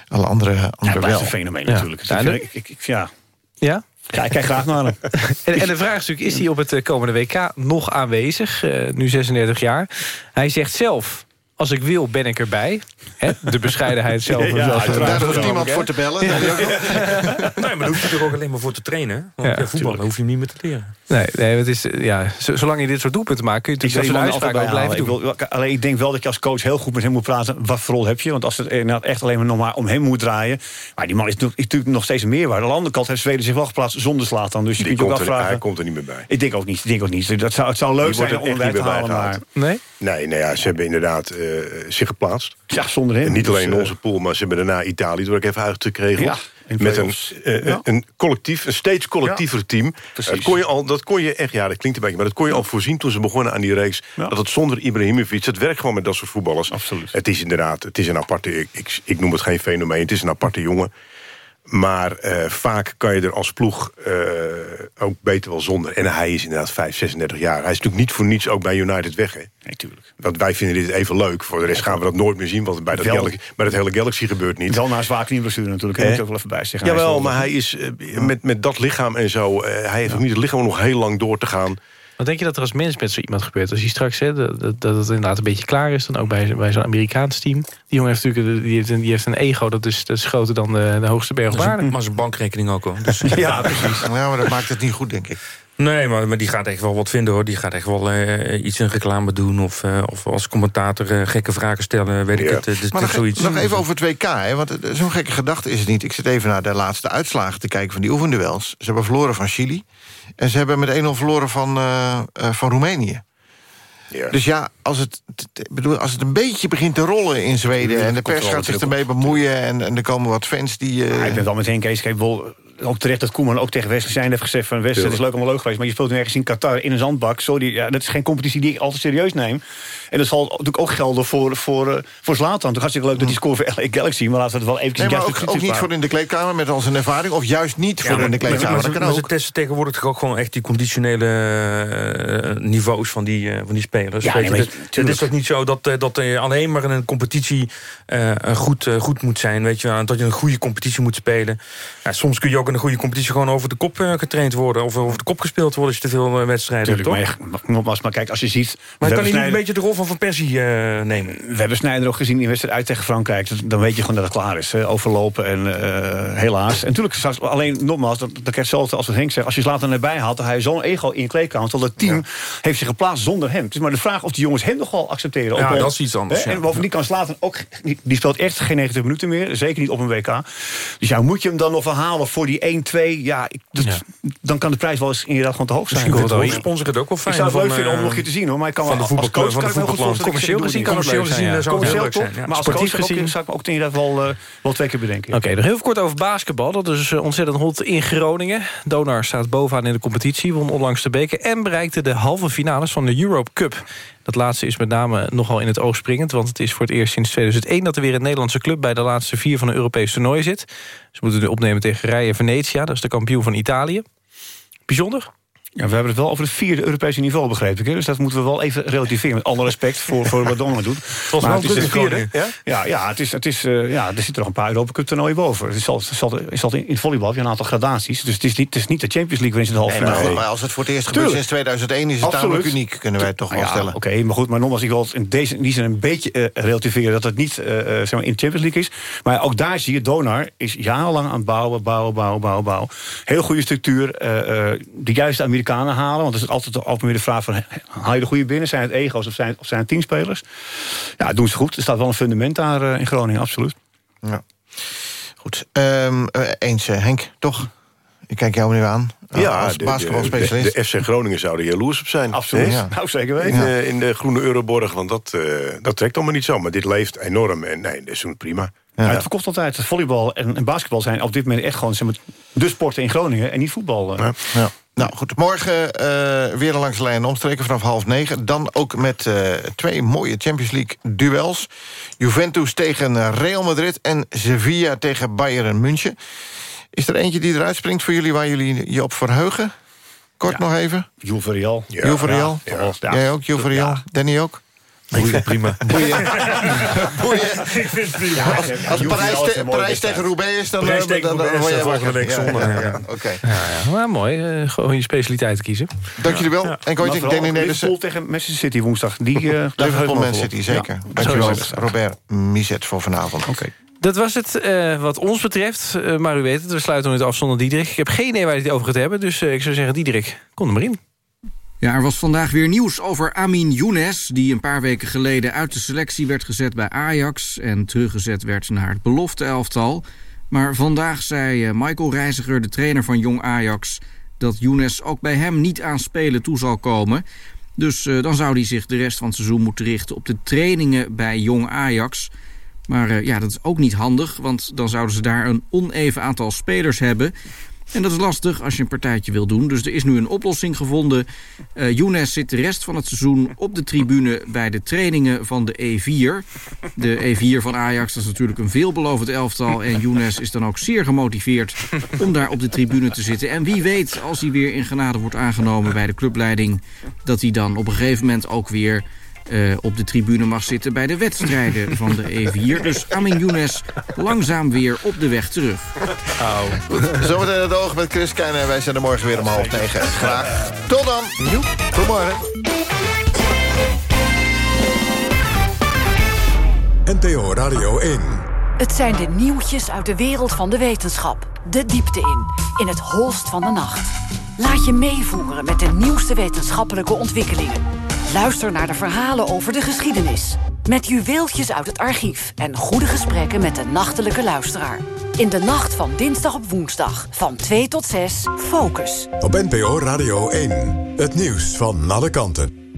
alle andere, andere ja, wel. een fenomeen ja. natuurlijk. Ja, ik, ik, ik, ik, ja. ja? Ja, ik kijk graag naar hem. <laughs> en, en, de vraag is natuurlijk, is hij op het komende WK nog aanwezig? Uh, nu 36 jaar. Hij zegt zelf, als ik wil, ben ik erbij. He, de bescheidenheid zelf. <laughs> Ja, ja, daar hoeft niemand voor te bellen. Ja. nee, maar daar hoef je er ook alleen maar voor te trainen. Want ja, voetballen hoef je hem niet meer te leren. Nee, nee het is, ja, zolang je dit soort doelpunten maakt... kun je natuurlijk soort uitspraken ook blijven doen. Ik wil, alleen ik denk wel dat je als coach heel goed met hem moet praten... wat voor rol heb je? Want als het echt alleen maar nog maar om hem moet draaien... maar die man is natuurlijk nog steeds een meerwaarde. Aan de andere kant heeft Zweden zich wel geplaatst zonder Slatan. Dus je die kunt je ook er, afvragen... Hij komt er niet meer bij. Ik denk ook niet. Ik denk ook niet. Dat zou, het zou leuk die zijn om erbij te halen, maar... Nee? Nee, nou ja, ze hebben inderdaad uh, zich geplaatst. Ja, zonder hem. En niet alleen dus, in onze pool, maar ze hebben daarna Italië door ik even uitgekregen. Ja, met een, ja. een collectief, een steeds collectiever ja, team. Dat kon, je al, dat kon je echt, ja, dat klinkt een beetje, maar dat kon je al voorzien toen ze begonnen aan die reeks. Ja. Dat het zonder Ibrahimovic, het werkt gewoon met dat soort voetballers. Absoluut. Het is inderdaad, het is een aparte, ik, ik, ik noem het geen fenomeen, het is een aparte jongen. Maar uh, vaak kan je er als ploeg uh, ook beter wel zonder. En hij is inderdaad 5, 36 jaar. Hij is natuurlijk niet voor niets ook bij United weg. Hè? Nee, tuurlijk. Want wij vinden dit even leuk. Voor de rest gaan we dat nooit meer zien. Want bij dat, Galaxy, bij dat hele Galaxy gebeurt niet. Wel naar zwaar knieblessure natuurlijk. Dat moet ook wel even bij zeggen. Jawel, maar hij is uh, met, met dat lichaam en zo... hij heeft ook niet het lichaam om nog heel lang door te gaan. Wat denk je dat er als mens met zo iemand gebeurt? Als hij straks, hè, dat, dat, dat het inderdaad een beetje klaar is... dan ook bij, bij zo'n Amerikaans team. Die jongen heeft natuurlijk die heeft een, die heeft een ego... dat is, dat is groter dan de, de hoogste berg op aarde. Maar zijn bankrekening ook hoor. Dus, <laughs> ja, precies. Ja, maar dat maakt het niet goed, denk ik. Nee, maar, maar die gaat echt wel wat vinden hoor. Die gaat echt wel uh, iets in reclame doen. Of, uh, of als commentator uh, gekke vragen stellen. Weet ja. ik het. Dus maar nog, zoiets. nog even over het WK. Hè, want zo'n gekke gedachte is het niet. Ik zit even naar de laatste uitslagen te kijken van die oefenduels. Ze hebben verloren van Chili. En ze hebben met 1-0 verloren van, van Roemenië. Ja. Dus ja, als het, bedoel, als het een beetje begint te rollen in Zweden... en de pers gaat zich ermee bemoeien... en, en er komen wat fans die... Ja, ik ben wel met Henk Kees. Kijk, wel, ook terecht dat Koeman ook tegen Wesley zijn heeft gezegd... van Wesley, het is leuk allemaal leuk geweest... maar je speelt nu ergens in Qatar in een zandbak. Sorry, ja, dat is geen competitie die ik altijd serieus neem. En dat zal natuurlijk ook gelden voor, voor, uh, voor Zlatan. Het hartstikke leuk dat hij scoort voor LA Galaxy... maar laten we het wel even... Nee, maar ook, ook niet voor in de kleedkamer met al zijn ervaring... of juist niet voor in de kleedkamer, maar, maar, ze testen tegenwoordig ook gewoon echt die conditionele uh, niveaus van die, uh, van die spelers. Ja, nee, het, het is toch niet zo dat, dat je alleen maar in een competitie goed, goed moet zijn. Weet je, dat je een goede competitie moet spelen. Ja, soms kun je ook in een goede competitie gewoon over de kop getraind worden... of over de kop gespeeld worden als je te veel wedstrijden hebt, toch? Maar, kijk, als je ziet... Maar kan hij niet een beetje de rol van Van Persie uh, nemen? We hebben Snijder ook gezien in wedstrijd uit tegen Frankrijk. Dan weet je gewoon dat het klaar is. Hè? Overlopen en uh, helaas. En natuurlijk, alleen nogmaals, dat, dat krijgt hetzelfde als wat Henk zegt. Als je Zlatan erbij haalt, dan hij zo'n ego in je kleedkamer. Terwijl het team heeft zich geplaatst zonder hem. Het is maar de vraag of die jongens hem nog wel accepteren. Ja, dat is iets anders. Hè? En bovendien kan Zlatan ook... Die speelt echt geen 90 minuten meer. Zeker niet op een WK. Dus ja, moet je hem dan nog verhalen voor die 1-2? Ja, dat, dan kan de prijs wel eens inderdaad gewoon te hoog zijn. Misschien wordt de sponsor het ook wel fijn. Ik zou het leuk vinden om nog een keer te zien hoor. Maar ik kan van de voetbalclub, voetballand. Commercieel gezien kan het leuk zijn. Commercieel zijn. Maar als sportief gezien zou ik ook inderdaad wel, uh, wel twee keer bedenken. Oké, nog heel kort over basketbal. Dat is uh, ontzettend hot in Groningen. Donar staat bovenaan in de competitie, won onlangs de beker... en bereikte de halve finales van de Europe Cup. Dat laatste is met name nogal in het oog springend... want het is voor het eerst sinds 2001 dat er weer een Nederlandse club... bij de laatste vier van een Europees toernooi zit. Ze moeten nu opnemen tegen Rijden Venetia, dat is de kampioen van Italië. Bijzonder? Ja, we hebben het wel over het vierde Europese niveau, begreep ik. Hè? Dus dat moeten we wel even relativeren. Met alle respect voor, voor wat Dongen doet. Volgens mij het is de vierde. Ja, ja, ja, het is, het is, uh, ja, er zitten nog een paar Europa Cup toernooien boven. Het is altijd, is altijd in het volleybal heb je een aantal gradaties. Dus het is niet, het is niet de Champions League waarin ze de halve nee, finale. Maar als het voor het eerst gebeurt sinds 2001 is het tamelijk uniek, kunnen wij toch wel ja, stellen. Oké, okay, maar goed, maar nogmaals, ik wil het in, deze, in die zin een beetje uh, relativeren... dat het niet uh, zeg maar in de Champions League is. Maar ook daar zie je, Donar is jarenlang aan het bouwen, bouwen, bouwen, bouwen, bouwen. Heel goede structuur, de juiste Amerikanen halen, want is altijd altijd meer de vraag van... haal je de goede binnen? Zijn het ego's of zijn, of zijn het teamspelers? Ja, doen ze goed. Er staat wel een fundament daar uh, in Groningen, absoluut. Ja. Goed. Um, eens, uh, Henk, toch? Ik kijk jou nu aan. Ja, als basketbalspecialist. De, de, FC Groningen zou er jaloers op zijn. Absoluut. Ja. Nou, zeker weten. In, in, de groene Euroborg, want dat, uh, dat trekt allemaal niet zo. Maar dit leeft enorm en nee, dat is prima. Ja. het verkocht altijd. Volleybal en, en, basketbal zijn op dit moment echt gewoon zeg maar, de sporten in Groningen en niet voetbal. Ja. ja. Nou goed, morgen uh, weer langs de lijn omstreken vanaf half negen. Dan ook met uh, twee mooie Champions League duels. Juventus tegen Real Madrid en Sevilla tegen Bayern München. Is er eentje die eruit springt voor jullie waar jullie je op verheugen? Kort ja. nog even. Juve Real. Ja. Juve Real. Ja. Jij ook, Juve Real. Danny ook? Boeien, prima. <laughs> Boeien. <laughs> Boeien. Ik vind het prima. Ja, als, als Parijs, te, Parijs tegen Roubaix is, dan, Parijs dan, dan, dan, dan word je volgende week zondag. Ja, ja, Oké. Okay. Ja, ja. Maar mooi, uh, gewoon je specialiteit kiezen. Dank jullie wel. En ik denk Danny Nederlandse... tegen Manchester City woensdag. Die, uh, Liverpool Man City, zeker. Dankjewel, Robert Miset voor vanavond. Oké. Okay. Dat was het uh, wat ons betreft. Uh, maar u weet het, we sluiten met af zonder Diederik. Ik heb geen idee waar hij het over gaat hebben. Dus uh, ik zou zeggen, Diederik, kom er maar in. Ja, er was vandaag weer nieuws over Amin Younes... die een paar weken geleden uit de selectie werd gezet bij Ajax... en teruggezet werd naar het belofte elftal. Maar vandaag zei Michael Reiziger, de trainer van Jong Ajax... dat Younes ook bij hem niet aan spelen toe zal komen. Dus uh, dan zou hij zich de rest van het seizoen moeten richten... op de trainingen bij Jong Ajax... Maar uh, ja, dat is ook niet handig, want dan zouden ze daar een oneven aantal spelers hebben. En dat is lastig als je een partijtje wil doen. Dus er is nu een oplossing gevonden. Uh, Younes zit de rest van het seizoen op de tribune bij de trainingen van de E4. De E4 van Ajax is natuurlijk een veelbelovend elftal. En Younes is dan ook zeer gemotiveerd om daar op de tribune te zitten. En wie weet, als hij weer in genade wordt aangenomen bij de clubleiding... dat hij dan op een gegeven moment ook weer uh, op de tribune mag zitten bij de wedstrijden van de E4. Dus Amin Younes langzaam weer op de weg terug. Oh. Zometeen het oog met Chris Keijnen en wij zijn er morgen weer om half negen. Graag. Tot dan. Goedemorgen. NTO Radio 1. Het zijn de nieuwtjes uit de wereld van de wetenschap. De diepte in, in het holst van de nacht. Laat je meevoeren met de nieuwste wetenschappelijke ontwikkelingen. Luister naar de verhalen over de geschiedenis. Met juweeltjes uit het archief en goede gesprekken met de nachtelijke luisteraar. In de nacht van dinsdag op woensdag van 2 tot 6 Focus. Op NPO Radio 1. Het nieuws van alle kanten.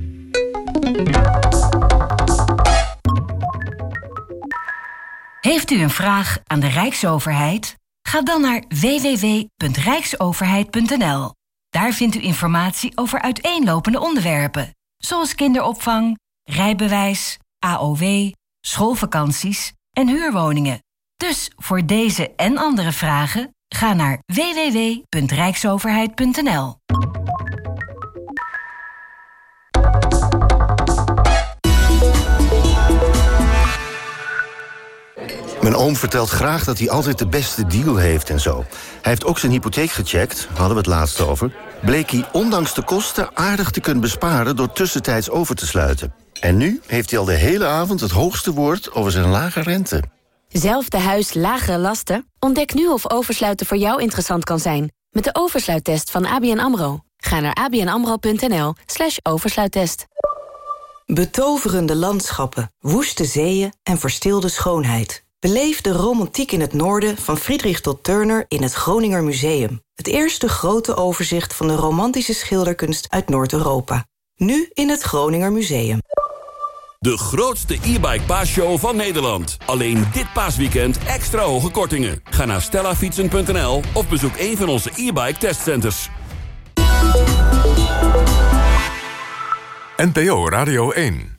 Heeft u een vraag aan de Rijksoverheid? Ga dan naar www.rijksoverheid.nl. Daar vindt u informatie over uiteenlopende onderwerpen, zoals kinderopvang, rijbewijs, AOW, schoolvakanties en huurwoningen. Dus voor deze en andere vragen ga naar www.rijksoverheid.nl. Mijn oom vertelt graag dat hij altijd de beste deal heeft en zo. Hij heeft ook zijn hypotheek gecheckt, hadden we het laatst over. Bleek hij ondanks de kosten aardig te kunnen besparen... door tussentijds over te sluiten. En nu heeft hij al de hele avond het hoogste woord over zijn lage rente. Zelfde huis, lagere lasten? Ontdek nu of oversluiten voor jou interessant kan zijn. Met de oversluittest van ABN AMRO. Ga naar abnamro.nl slash oversluittest. Betoverende landschappen, woeste zeeën en verstilde schoonheid. Beleef de romantiek in het noorden van Friedrich tot Turner in het Groninger Museum. Het eerste grote overzicht van de romantische schilderkunst uit Noord-Europa. Nu in het Groninger Museum. De grootste e-bike paasshow van Nederland. Alleen dit paasweekend extra hoge kortingen. Ga naar stellafietsen.nl of bezoek een van onze e-bike testcenters. NPO Radio 1